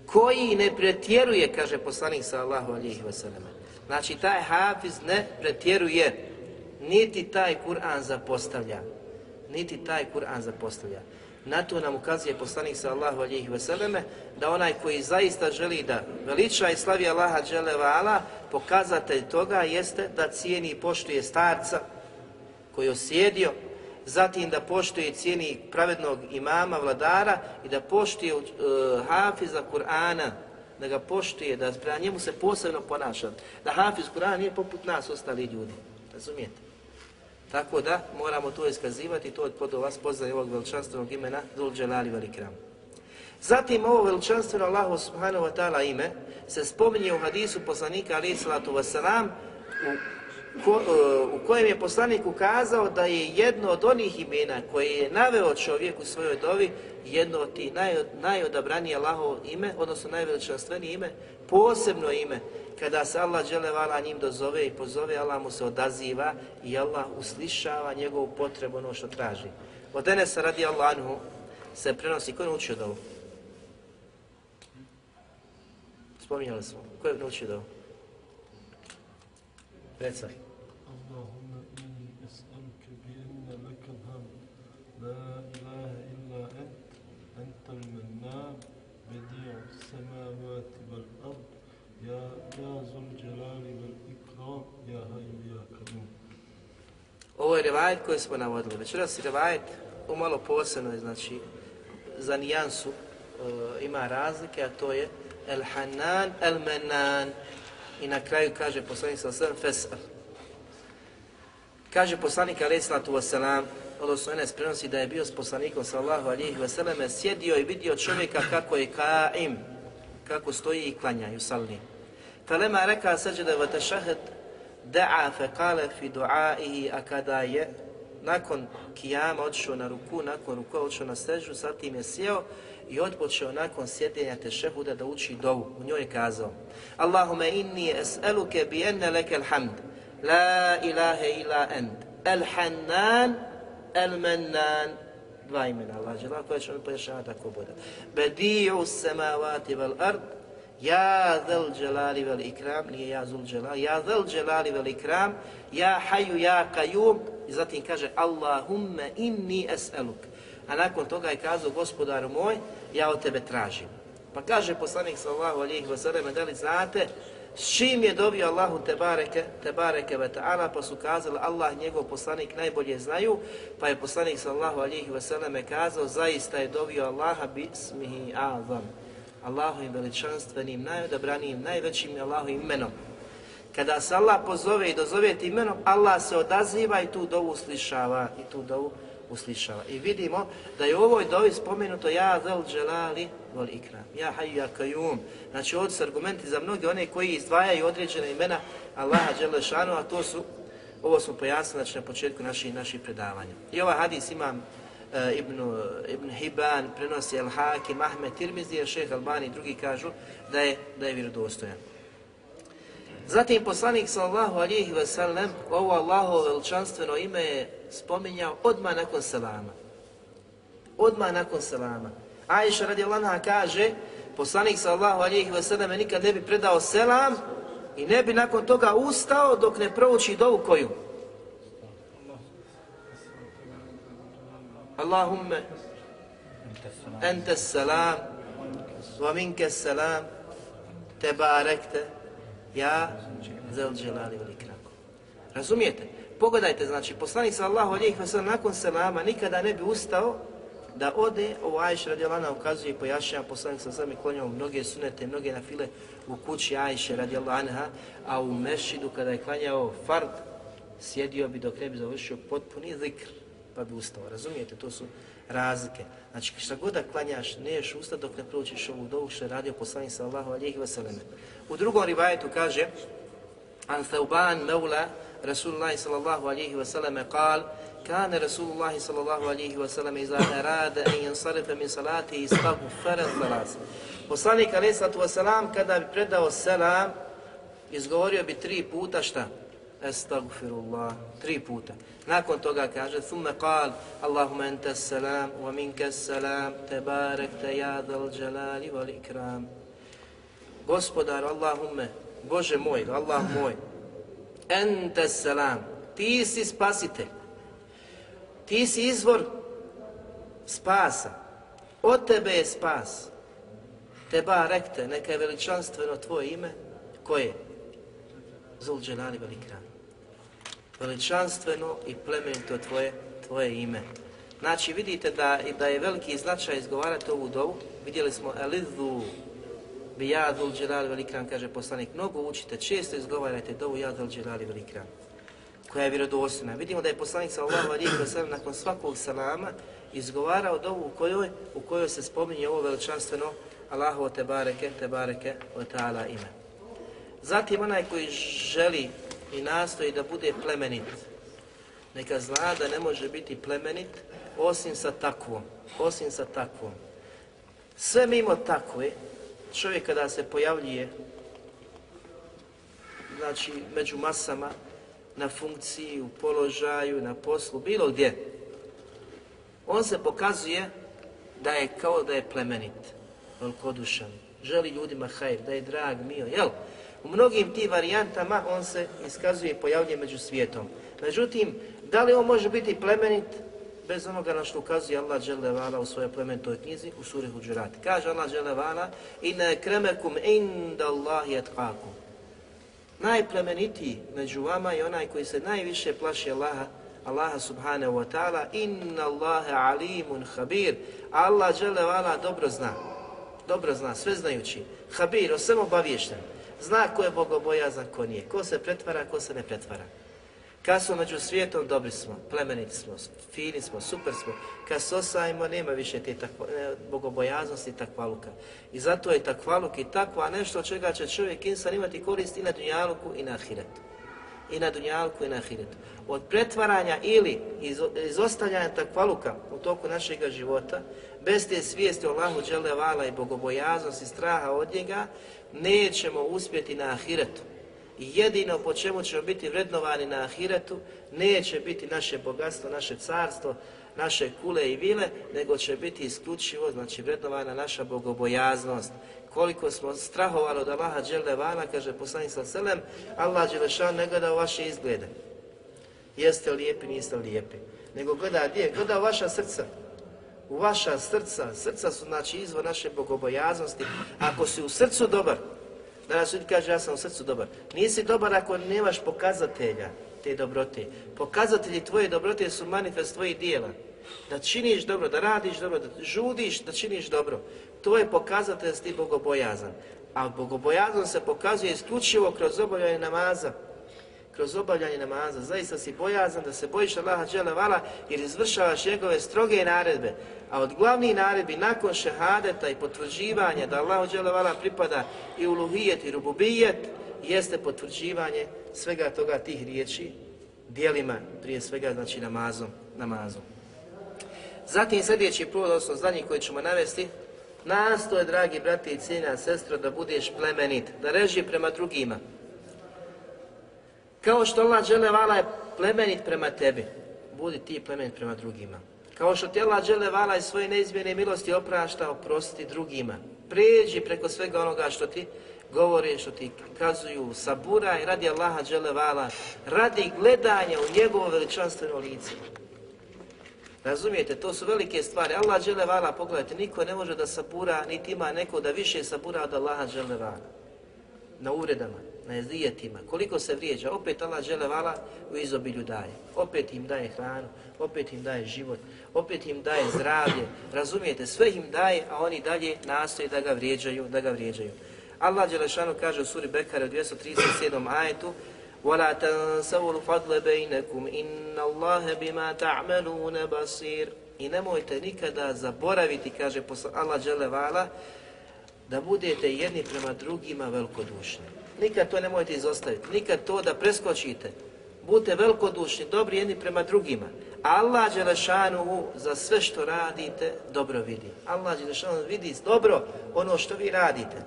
koji ne pretjeruje, kaže poslanik sa Allahu alihi sellem. Znači, taj hafiz ne pretjeruje, niti taj Kur'an zapostavlja. Niti taj Kur'an zapostavlja. Na to nam ukazuje poslanik sa Allahu alihi veseleme da onaj koji zaista želi da veliča i slavi Allaha dželevala, pokazatelj toga jeste da cijeni i poštuje starca koji je osjedio, zatim da poštuje cijeni pravednog imama, vladara i da poštuje uh, hafiza Kur'ana da ga poštuje, da prema njemu se posebno ponaša. Da Hafiz Kur'ana nije poput nas ostali ljudi. Razumijete? Tako da moramo to iskazivati, to od vas poznaje ovog veličanstvenog imena Dul Dželali Velikram. Zatim ovo veličanstveno Allahu subhanahu wa ta'ala ime se spominje u hadisu poslanika alaihi salatu wasalam u, ko, e, u kojem je poslanik ukazao da je jedno od onih imena koje je naveo čovjek u svojoj dovi jedno od tih naj, najodabranije Allahovo ime, odnosno najveličanstvenije ime, posebno ime, kada se Allah vala njim dozove i pozove, Allah mu se odaziva i Allah uslišava njegovu potrebu ono što traži. Od Enesa radi Allahu se prenosi, ko je naučio dovu? Spominjali smo. Ko je naučio dovu? Recaj. Ovo je rivajet koji smo navodili. Večeras je rivajet umalo posebno, znači za nijansu e, ima razlike, a to je El Hanan El Menan. I na kraju kaže poslanik sa sallam Fesar. Kaže poslanik alaih sallatu wasalam, odnosno Enes prenosi da je bio s poslanikom sallahu alihi wasallam, sjedio i vidio čovjeka kako je kaim, kako stoji i klanja i usalni. Falema reka sađada wa tašahed da'a fe kale fi du'aihi, a kada je nakon kijama odšao na ruku, nakon ruku odšao na sežu, zatim je sjeo i odpočeo nakon sjedenja tešehuda da uči dovu. U njoj je kazao Allahume inni es'eluke bi enne leke alhamd, la ilahe ila end, el hannan, el mennan, dva imena Allah žela, koje ćemo pojašnjavati ako bude. Bedi'u samavati vel ard, Ja zel dželali vel ikram, nije ja zul dželali, ja zel dželali vel ikram, ja haju ja kajum, i zatim kaže Allahumme inni es'eluk. A nakon toga je kazao gospodaru moj, ja od tebe tražim. Pa kaže poslanik sallahu alihi wasallam, da li znate s čim je dobio Allahu te bareke, te bareke ve ta'ala, pa su kazali Allah njegov poslanik najbolje znaju, pa je poslanik sallahu alihi wasallam kazao, zaista je dobio Allaha bismihi azam. Allahovim veličanstvenim, najodabranijim, najvećim Allahovim imenom. Kada se Allah pozove i dozove ti imenom, Allah se odaziva i tu dovu uslišava i tu dovu uslišava. I vidimo da je u ovoj dovi spomenuto ja zel dželali vol ikram, ja haju ja kajum. Znači ovdje su argumenti za mnoge one koji izdvajaju određene imena Allaha Đelešanu, a to su, ovo smo pojasnili znači, na početku naših, naših predavanja. I ovaj hadis imam Eh, eh, Ibn, Ibn Hiban, prenosi El Hakim, Ahmed Tirmizi, šeh Albani i drugi kažu da je, da je vjerodostojan. Zatim poslanik sallallahu alihi wasallam ovo Allahovo veličanstveno ime je spominjao odmah nakon selama. Odmah nakon selama. Aisha radijallahu anha kaže, poslanik sallallahu alihi wasallam nikad ne bi predao selam i ne bi nakon toga ustao dok ne prouči dovu koju. Allahumme ente salam wa minke salam tebarekte ja zel dželali velikrako. Razumijete? Pogledajte, znači, poslanik sallahu alijih wasallam nakon selama nikada ne bi ustao da ode, ovo Ajš radijalana ukazuje i pojašnjava poslanik sa sami klanjao mnoge sunete, mnoge nafile u kući Ajše radijalana, a u mešidu kada je klanjao fard, sjedio bi dok ne bi završio potpuni zikr, pa bi ustao. Razumijete? To su razlike. Znači, šta god da klanjaš, neš ustati dok ne proučiš ovu dovu što je radio poslanik sallahu alijih wasallam. U drugom rivajetu kaže, an Thauban Mevla, Rasulullah sallallahu alijih wasallam, kal, كان رسول الله صلى الله عليه وسلم إذا أراد أن ينصرف من صلاته استغفر الثلاث. Poslanik alaih sallatu wasalam kada bi predao selam, izgovorio bi tri puta šta? Estagfirullah, tri puta. Nakon toga kaže, thumme qal, Allahumma enta salam, wa minka salam, tebarek te jadal jalali wal ikram. Gospodar, Allahumme, Bože moj, Allah moj, enta salam, ti si spasitelj, ti si izvor spasa, od tebe je spas. Teba rekte, neka je veličanstveno tvoje ime, koje? Zul Dželali Velikran. Veličanstveno i plemenito tvoje, tvoje ime. Znači vidite da, da je veliki značaj izgovarati ovu dovu. Vidjeli smo Elidhu bi jadul dželali velikran, kaže poslanik, mnogo učite, često izgovarajte dovu jadul dželal velikran koja je vjerodostojna. Vidimo da je poslanik sallallahu alejhi ve sellem nakon svakog salama izgovarao dovu u kojoj u kojoj se spominje ovo veličanstveno Allahu te bareke te bareke ve taala ime. Zatim onaj koji želi i nastoji da bude plemenit, neka zna da ne može biti plemenit osim sa takvom, osim sa takvom. Sve mimo takve, čovjek kada se pojavljuje znači među masama, na funkciji, u položaju, na poslu, bilo gdje, on se pokazuje da je kao da je plemenit, velikodušan, želi ljudima hajr, da je drag, mio, jel? U mnogim ti varijantama on se iskazuje i pojavljuje među svijetom. Međutim, da li on može biti plemenit bez onoga na što ukazuje Allah Đelevala u svojoj plemenitoj knjizi u suri Huđurat. Kaže Allah Đelevala Inna kremekum inda Allahi etkakum. Najplemenitiji među vama je onaj koji se najviše plaši Allaha, Allaha subhanahu wa ta'ala, inna Allahe alimun habir, Allah dželevala dobro zna, dobro zna, sve znajući, habir, o svem obavješten, zna ko je bogobojazan, ko nije, ko se pretvara, ko se ne pretvara. Kad smo među svijetom, dobri smo, plemeniti smo, fini smo, super smo. Kad se osajimo, nema više te takva, e, bogobojaznosti i takvaluka. I zato je takvaluk i takva nešto od čega će čovjek insan imati korist i na dunjaluku i na ahiretu. I na dunjaluku i na ahiretu. Od pretvaranja ili iz, izostavljanja takvaluka u toku našeg života, bez te svijesti o Allahu dželevala i bogobojaznosti, straha od njega, nećemo uspjeti na ahiretu i jedino po čemu ćemo biti vrednovani na ahiretu neće biti naše bogatstvo, naše carstvo, naše kule i vile, nego će biti isključivo, znači vrednovana naša bogobojaznost. Koliko smo strahovali od Allaha Đelevana, kaže poslanik sa selem, Allah Đelešan ne gleda vaše izglede. Jeste lijepi, niste lijepi. Nego gleda gdje? Gleda vaša srca. U vaša srca. Srca su znači izvor naše bogobojaznosti. Ako si u srcu dobar, Danas ljudi kaže ja sam u srcu dobar. Nisi dobar ako nemaš pokazatelja te dobrote. Pokazatelji tvoje dobrote su manifest tvojih dijela. Da činiš dobro, da radiš dobro, da žudiš, da činiš dobro. To je pokazatelj da si ti bogobojazan. A bogobojazan se pokazuje isključivo kroz obavljanje namaza. Kroz obavljanje namaza. Zaista si bojazan da se bojiš Allaha dželevala jer izvršavaš njegove stroge naredbe. A od glavnih naredbi nakon šehadeta i potvrđivanja da Allahu dželevala pripada i uluhijet i rububijet jeste potvrđivanje svega toga tih riječi dijelima, prije svega znači namazom. namazom. Zatim sljedeći provod, odnosno zadnji koji ćemo navesti, nastoje, dragi brati i cijena sestro, da budeš plemenit, da reži prema drugima. Kao što Allah dželevala je plemenit prema tebi, budi ti plemenit prema drugima. Kao što ti Allah dželevala i svoje neizmjene milosti oprašta, oprosti drugima. Pređi preko svega onoga što ti govore, što ti kazuju, sabura i radi Allaha dželevala, radi gledanja u njegovo veličanstveno lice. Razumijete, to su velike stvari. Allah dželevala, pogledajte, niko ne može da sabura, niti ima neko da više sabura od Allaha dželevala. Na uredama na jezijetima, koliko se vrijeđa, opet Allah vala u izobilju daje. Opet im daje hranu, opet im daje život, opet im daje zdravlje, razumijete, sve im daje, a oni dalje nastoje da ga vrijeđaju, da ga vrijeđaju. Allah Đelešanu kaže u suri Bekara u 237. ajetu وَلَا تَنْسَوُوا الْفَضْلَ بَيْنَكُمْ إِنَّ اللَّهَ بِمَا تَعْمَلُونَ بَصِيرٌ I nemojte nikada zaboraviti, kaže Allah Đelevala, da budete jedni prema drugima velikodušni. Nikad to nemojte izostaviti, nikad to da preskočite. Budite velikodušni, dobri jedni prema drugima. Allah Đelešanuhu za sve što radite dobro vidi. Allah Đelešanuhu vidi dobro ono što vi radite.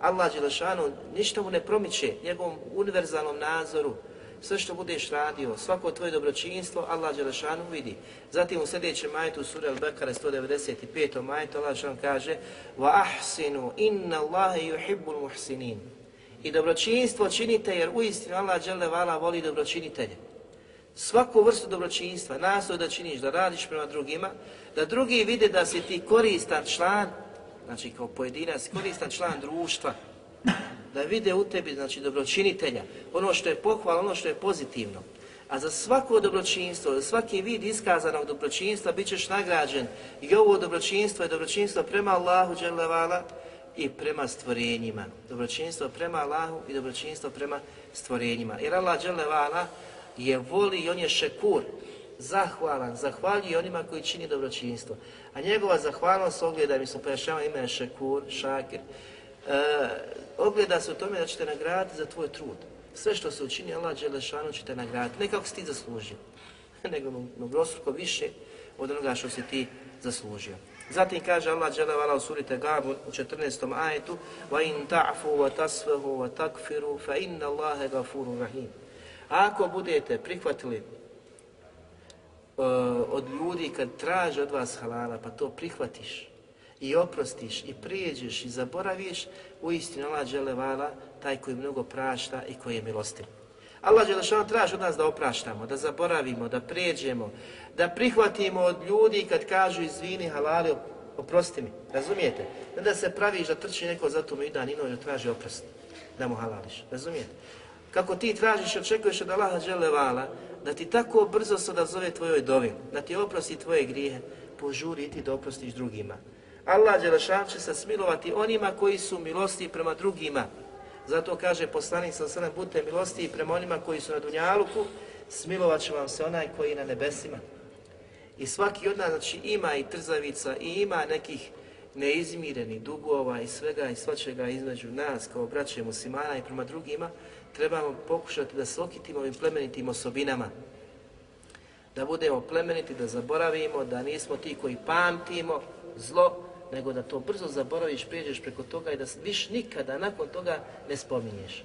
Allah Đelešanuhu ništa mu ne promiče njegovom univerzalnom nazoru. Sve što budeš radio, svako tvoje dobročinstvo, Allah Đelešanuhu vidi. Zatim u sljedećem majetu sura Al-Bekara 195. majetu Allah Đelešanuhu kaže وَأَحْسِنُوا إِنَّ اللَّهَ يُحِبُّ الْمُحْسِنِينَ I dobročinstvo činite jer uistinu Allah dželle vala voli dobročinitelje. Svaku vrstu dobročinstva nastoj da činiš, da radiš prema drugima, da drugi vide da si ti koristan član, znači kao pojedinac, koristan član društva, da vide u tebi, znači dobročinitelja, ono što je pohvala, ono što je pozitivno. A za svako dobročinstvo, za svaki vid iskazanog dobročinstva bit ćeš nagrađen. I ovo dobročinstvo je dobročinstvo prema Allahu dželle i prema stvorenjima. Dobročinstvo prema Allahu i dobročinstvo prema stvorenjima. Jer Allah dželevala je voli i on je šekur, zahvalan, zahvalji onima koji čini dobročinstvo. A njegova zahvalnost ogleda, mi smo pojašnjava ime šekur, šakir, e, ogleda se u tome da ćete nagraditi za tvoj trud. Sve što se učini, Allah Đelešanu će te nagraditi. Ne kako si ti zaslužio, nego mnogostruko više od onoga što si ti zaslužio. Zatim kaže Allah dželevala u suri Tegabu u 14. ajetu وَإِن تَعْفُوا وَتَسْفَهُوا وَتَكْفِرُوا فَإِنَّ اللَّهَ غَفُورٌ رَحِيمٌ Ako budete prihvatili uh, od ljudi kad traže od vas halala, pa to prihvatiš i oprostiš i prijeđeš i zaboraviš, u istinu Allah dželevala taj koji mnogo prašta i koji je milostiv. Allah Đelešanu traži od nas da opraštamo, da zaboravimo, da pređemo, da prihvatimo od ljudi kad kažu izvini halali, oprosti mi, razumijete? Ne da se praviš da trči neko za tu dan ino da traži oprost, da mu halališ, razumijete? Kako ti tražiš i očekuješ od Allaha Đelevala, da ti tako brzo se odazove tvojoj dovi, da ti oprosti tvoje grijehe, požuri ti da oprostiš drugima. Allah Đelešan će se smilovati onima koji su milosti prema drugima, Zato kaže poslanik sa srem, budite milosti i prema onima koji su na Dunjaluku, smilovat će vam se onaj koji je na nebesima. I svaki od nas znači, ima i trzavica i ima nekih neizmirenih dugova i svega i svačega između nas kao braće muslimana i prema drugima, trebamo pokušati da se okitimo ovim plemenitim osobinama. Da budemo plemeniti, da zaboravimo, da nismo ti koji pamtimo zlo, nego da to brzo zaboraviš, prijeđeš preko toga i da viš nikada nakon toga ne spominješ.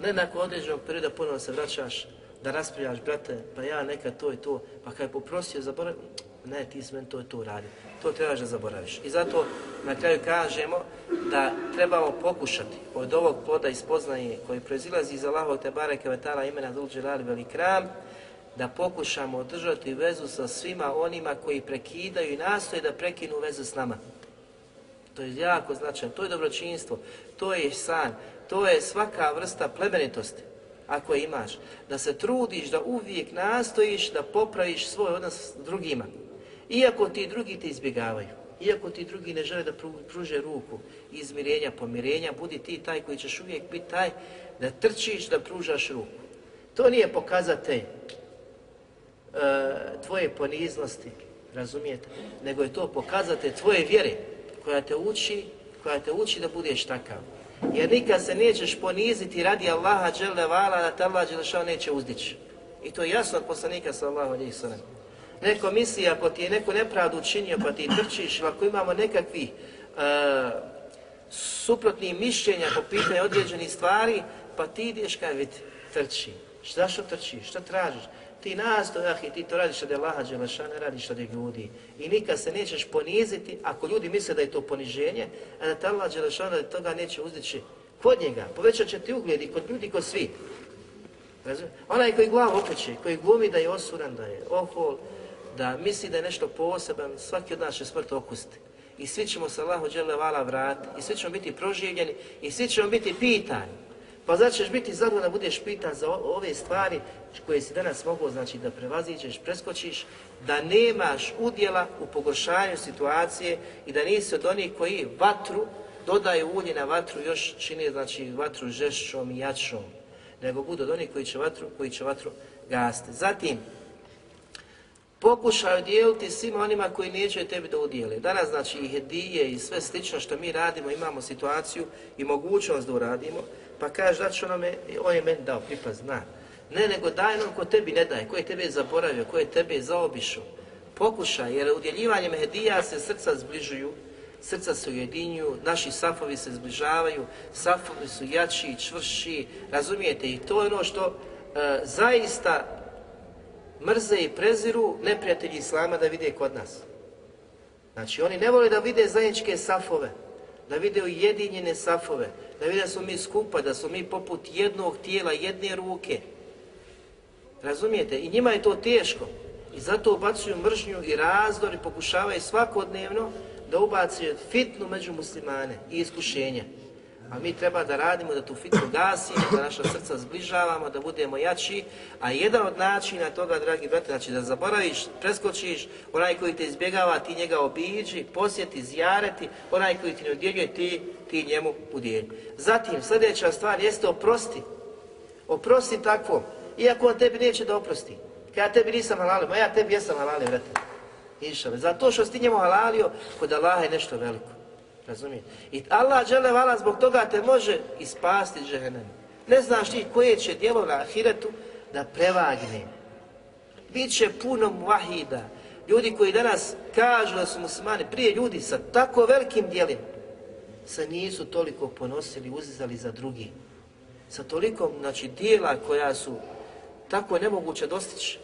Ne nakon određenog perioda ponovno se vraćaš da raspravljaš, brate, pa ja neka to i to, pa kad je poprosio zaboravi, ne, ti si meni to i to uradio. To trebaš da zaboraviš. I zato na kraju kažemo da trebamo pokušati od ovog ploda i spoznaje koji proizilazi iz Allahovog te bareke vetala imena Dul Dželali Velikram, da pokušamo održati vezu sa svima onima koji prekidaju i nastoje da prekinu vezu s nama. To je jako značajno, to je dobročinstvo, to je san, to je svaka vrsta plemenitosti ako je imaš. Da se trudiš, da uvijek nastojiš da popraviš svoj odnos s drugima. Iako ti drugi te izbjegavaju, iako ti drugi ne žele da pruže ruku izmirenja, pomirenja, budi ti taj koji ćeš uvijek biti taj da trčiš da pružaš ruku. To nije pokazatelj e, tvoje poniznosti, razumijete, nego je to pokazatelj tvoje vjere koja te uči, koja te uči da budeš takav. Jer nikad se nećeš poniziti radi Allaha dželle vala da te Allah neće uzdići. I to je jasno od poslanika sallallahu alejhi ve sellem. Neko misli ako ti je neko nepravdu učinio pa ti trčiš, ako imamo nekakvi uh, eh, suprotni mišljenja po pitanju određenih stvari, pa ti ideš kaj vidi, trči. Šta što trčiš? Šta tražiš? Ti nas to ti to radiš od Allaha Đelešana, radiš od ljudi. I nikad se nećeš poniziti, ako ljudi misle da je to poniženje, a da te Allah Đelešana toga neće uzdići kod njega. Povećat će ti ugled i kod ljudi, kod svi. Razum? Onaj koji glavu okreće, koji glumi da je osuran, da je ohol, da misli da je nešto poseban, svaki od nas će smrt okusti. I svi ćemo se Allahu Đelevala vrati, i svi ćemo biti proživljeni, i svi ćemo biti pitani. Pa znači ćeš biti zadovoljno da budeš pitan za ove stvari koje si danas mogu znači da prevaziđeš, preskočiš, da nemaš udjela u pogoršanju situacije i da nisi od onih koji vatru dodaju ulje na vatru još čini znači vatru žešćom i jačom, nego budu od onih koji će vatru, koji će vatru gaste. Zatim, pokušaju dijeliti svima onima koji neće tebi da udijeli. Danas znači i hedije i sve slično što mi radimo, imamo situaciju i mogućnost da uradimo, pa kaže znači ono me, on je meni dao, pripaz, zna. Ne, nego daj onom ko tebi ne daje, ko je tebe zaboravio, ko je tebe zaobišao. Pokušaj, jer udjeljivanjem hedija se srca zbližuju, srca se ujedinjuju, naši safovi se zbližavaju, safovi su jači i čvrši, razumijete? I to je ono što e, zaista mrze i preziru neprijatelji Islama da vide kod nas. Znači, oni ne vole da vide zajedničke safove, da vide ujedinjene safove, da vide da smo mi skupa, da smo mi poput jednog tijela, jedne ruke. Razumijete? I njima je to teško. I zato ubacuju mržnju i razdor i pokušavaju svakodnevno da ubacuju fitnu među muslimane i iskušenja. A mi treba da radimo, da tu fitnu gasimo, da naša srca zbližavamo, da budemo jači. A jedan od načina toga, dragi brate, znači da zaboraviš, preskočiš, onaj koji te izbjegava, ti njega obiđi, posjeti, zjareti, onaj koji ti ne udjeljuje, ti, ti njemu udjelji. Zatim, sljedeća stvar jeste oprosti. Oprosti takvom, iako on tebi neće da oprosti. Kad ja tebi nisam halalio, ma ja tebi jesam halalio, brate. Išao, Zato što si ti njemu halalio, kod Allaha je nešto veliko. Razumijete? I Allah žele vala zbog toga te može ispasti džehennem. Ne znaš ti koje će djelo na ahiretu da prevagne. Biće puno muahida. Ljudi koji danas kažu da su muslimani, prije ljudi sa tako velikim djelima, se nisu toliko ponosili, uzizali za drugi. Sa toliko, znači, dijela koja su tako nemoguće dostići.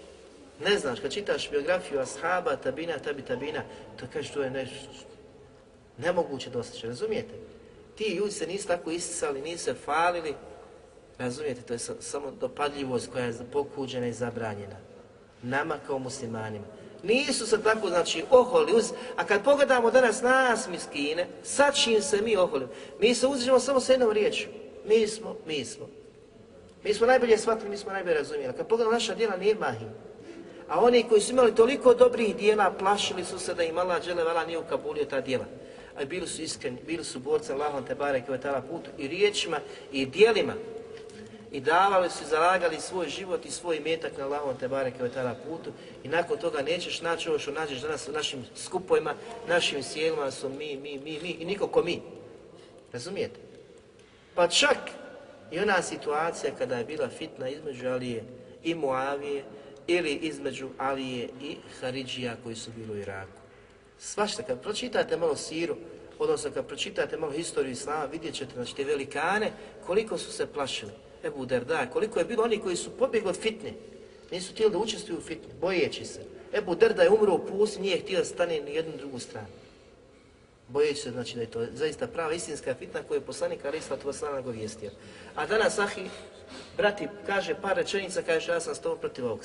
Ne znaš, kad čitaš biografiju ashaba, tabina, tabi, tabina, to kažeš, to je nešto nemoguće dostići, razumijete? Ti ljudi se nisu tako istisali, nisu se falili, razumijete, to je samo dopadljivost koja je pokuđena i zabranjena. Nama kao muslimanima. Nisu se tako, znači, oholi uz... A kad pogledamo danas nas, miskine, sa čim se mi oholimo, mi se uzrećemo samo sa jednom riječju. Mi smo, mi smo. Mi smo najbolje shvatili, mi smo najbolje razumijeli. Kad pogledamo naša djela, nije mahim. A oni koji su imali toliko dobrih dijela, plašili su se da im Allah dželevala nije ukabulio ta djela a bili su iskreni, bili su borci Allahom te barek i vatala putu i riječima i dijelima i davali su, zalagali svoj život i svoj metak na Allahom te barek i vatala putu i nakon toga nećeš naći ovo što nađeš danas u našim skupovima, našim sjelima su mi, mi, mi, mi i niko ko mi. Razumijete? Pa čak i ona situacija kada je bila fitna između Alije i Muavije ili između Alije i Haridžija koji su bili u Iraku. Svašta, kad pročitate malo siru, odnosno kad pročitate malo historiju Islama, vidjet ćete, znači, te velikane, koliko su se plašili. Ebu Derda, koliko je bilo oni koji su pobjegli od fitne, nisu htjeli da učestvuju u fitne, bojeći se. Ebu Derda je umro u pusti, nije htio da stane ni jednu drugu stranu. Bojeći se, znači da je to zaista prava istinska fitna koju je poslanik Ali Islatu Vaslana govijestio. A danas Ahi, brati, kaže par rečenica, kaže ja sam s tobom protiv ovog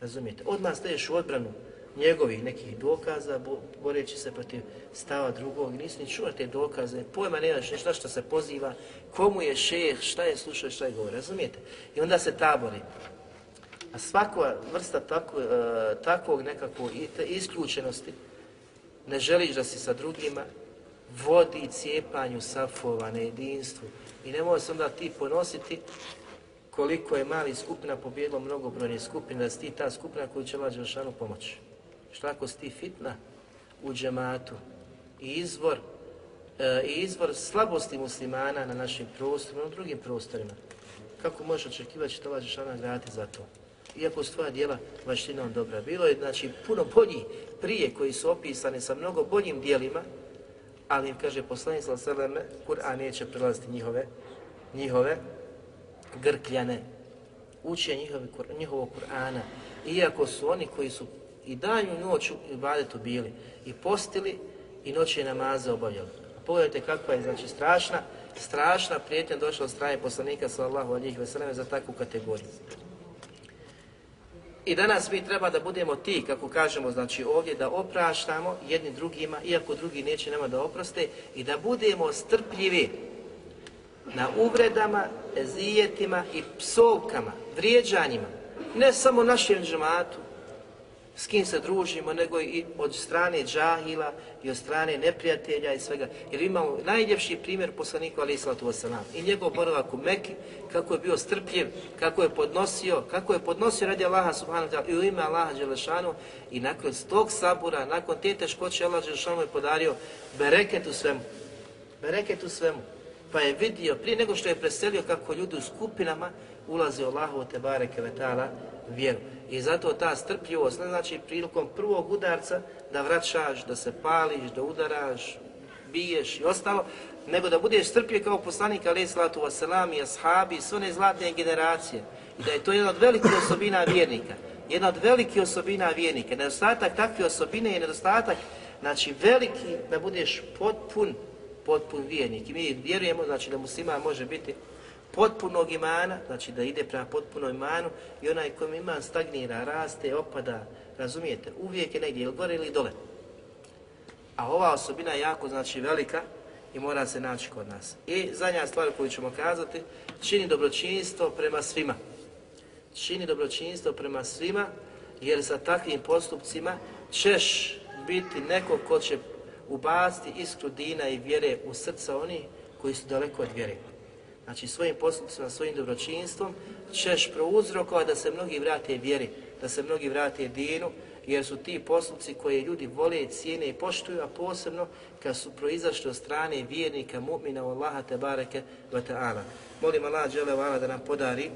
Razumijete? Odmah staješ u odbranu njegovih nekih dokaza, boreći se protiv stava drugog, nisi ni čuo te dokaze, pojma nemaš ništa što se poziva, komu je šeh, šta je slušao, šta je govor, razumijete? I onda se tabori. A svaka vrsta tako, uh, takvog nekakvog isključenosti, ne želiš da si sa drugima, vodi cijepanju safova na jedinstvu. I ne može se onda ti ponositi koliko je mali skupina pobjedilo mnogobrojne skupine, da si ti ta skupina koju će Allah Đelšanu pomoći. Šta ako si ti fitna u džematu i izvor, e, izvor slabosti muslimana na našim prostorima, na drugim prostorima? Kako možeš očekivati će to vaša graditi za to? Iako su tvoja dijela vaštinom dobra. Bilo je znači, puno bolji prije koji su opisani sa mnogo boljim dijelima, ali im kaže poslanik sa seleme, Kur'an neće prelaziti njihove, njihove grkljane, uče njihove, njihovog Kur'ana, iako su oni koji su i danju noć u ibadetu bili i postili i noće namaze obavljali. Pogledajte kakva je znači strašna, strašna prijetnja došla od strane poslanika sallallahu alejhi ve sellem za takvu kategoriju. I danas mi treba da budemo ti, kako kažemo, znači ovdje da opraštamo jedni drugima, iako drugi neće nama da oproste, i da budemo strpljivi na uvredama, ezijetima i psovkama, vrijeđanjima, ne samo našem džematu, s kim se družimo, nego i od strane džahila i od strane neprijatelja i svega. Jer imamo najljepši primjer poslaniku Ali Islatu Vosanam i njegov boravak u Meki, kako je bio strpljiv, kako je podnosio, kako je podnosio radi Allaha subhanahu wa ta'ala i u ime Allaha Đelešanu i nakon tog sabura, nakon te teškoće Allah Đelešanu je podario bereket u svemu. Bereket u svemu. Pa je vidio, prije nego što je preselio kako ljudi u skupinama ulaze u Allahu te bareke ta'ala vjeru. I zato ta strpljivost ne znači prilikom prvog udarca da vraćaš, da se pališ, da udaraš, biješ i ostalo, nego da budeš strpljiv kao poslanik alaih salatu wasalam i ashabi i sve one zlatne generacije. I da je to jedna od velikih osobina vjernika. Jedna od velikih osobina vjernika. Nedostatak takve osobine je nedostatak, znači veliki da budeš potpun, potpun vjernik. I mi vjerujemo znači da muslima može biti potpunog imana, znači da ide prema potpunom imanu i onaj kojim iman stagnira, raste, opada, razumijete, uvijek je negdje ili gore ili dole. A ova osobina je jako znači velika i mora se naći kod nas. I zadnja stvar koju ćemo kazati, čini dobročinstvo prema svima. Čini dobročinstvo prema svima, jer sa takvim postupcima ćeš biti neko ko će ubaciti iskru dina i vjere u srca onih koji su daleko od vjere. Znači svojim postupcima, svojim dobročinstvom ćeš prouzrokovati da se mnogi vrate vjeri, da se mnogi vrate dinu, jer su ti postupci koje ljudi vole, cijene i poštuju, a posebno kad su proizašli od strane vjernika, mu'mina, Allaha, te bareke, wa ta'ala. Molim Allah, džele da nam podari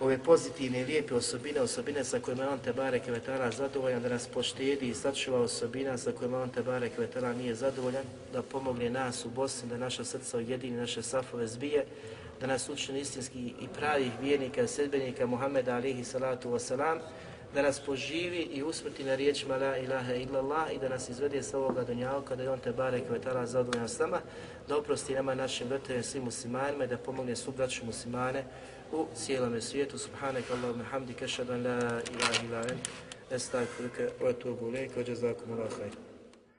ove pozitivne i lijepe osobine, osobine sa kojima on te bareke vetara zadovoljan, da nas poštedi i sačuva osobina sa kojima on te bareke vetara nije zadovoljan, da pomogne nas u Bosni, da naša srca ujedini, naše safove zbije, da nas učini istinski i pravih vjernika, sedbenika Muhammeda alihi salatu wasalam, da nas poživi i usmrti na riječima la ilaha illallah i da nas izvede sa ovoga dunjavka, da je on te barek vetala zadovoljan s nama, da oprosti nama našim vrtovima svim muslimanima i da pomogne svu braću muslimane u cijelom svijetu. Subhanak Allahumma hamdika, ašhadu la ilaha illa ent, estagfiruka wa atubu ilayk, wa jazakumullahu khairan.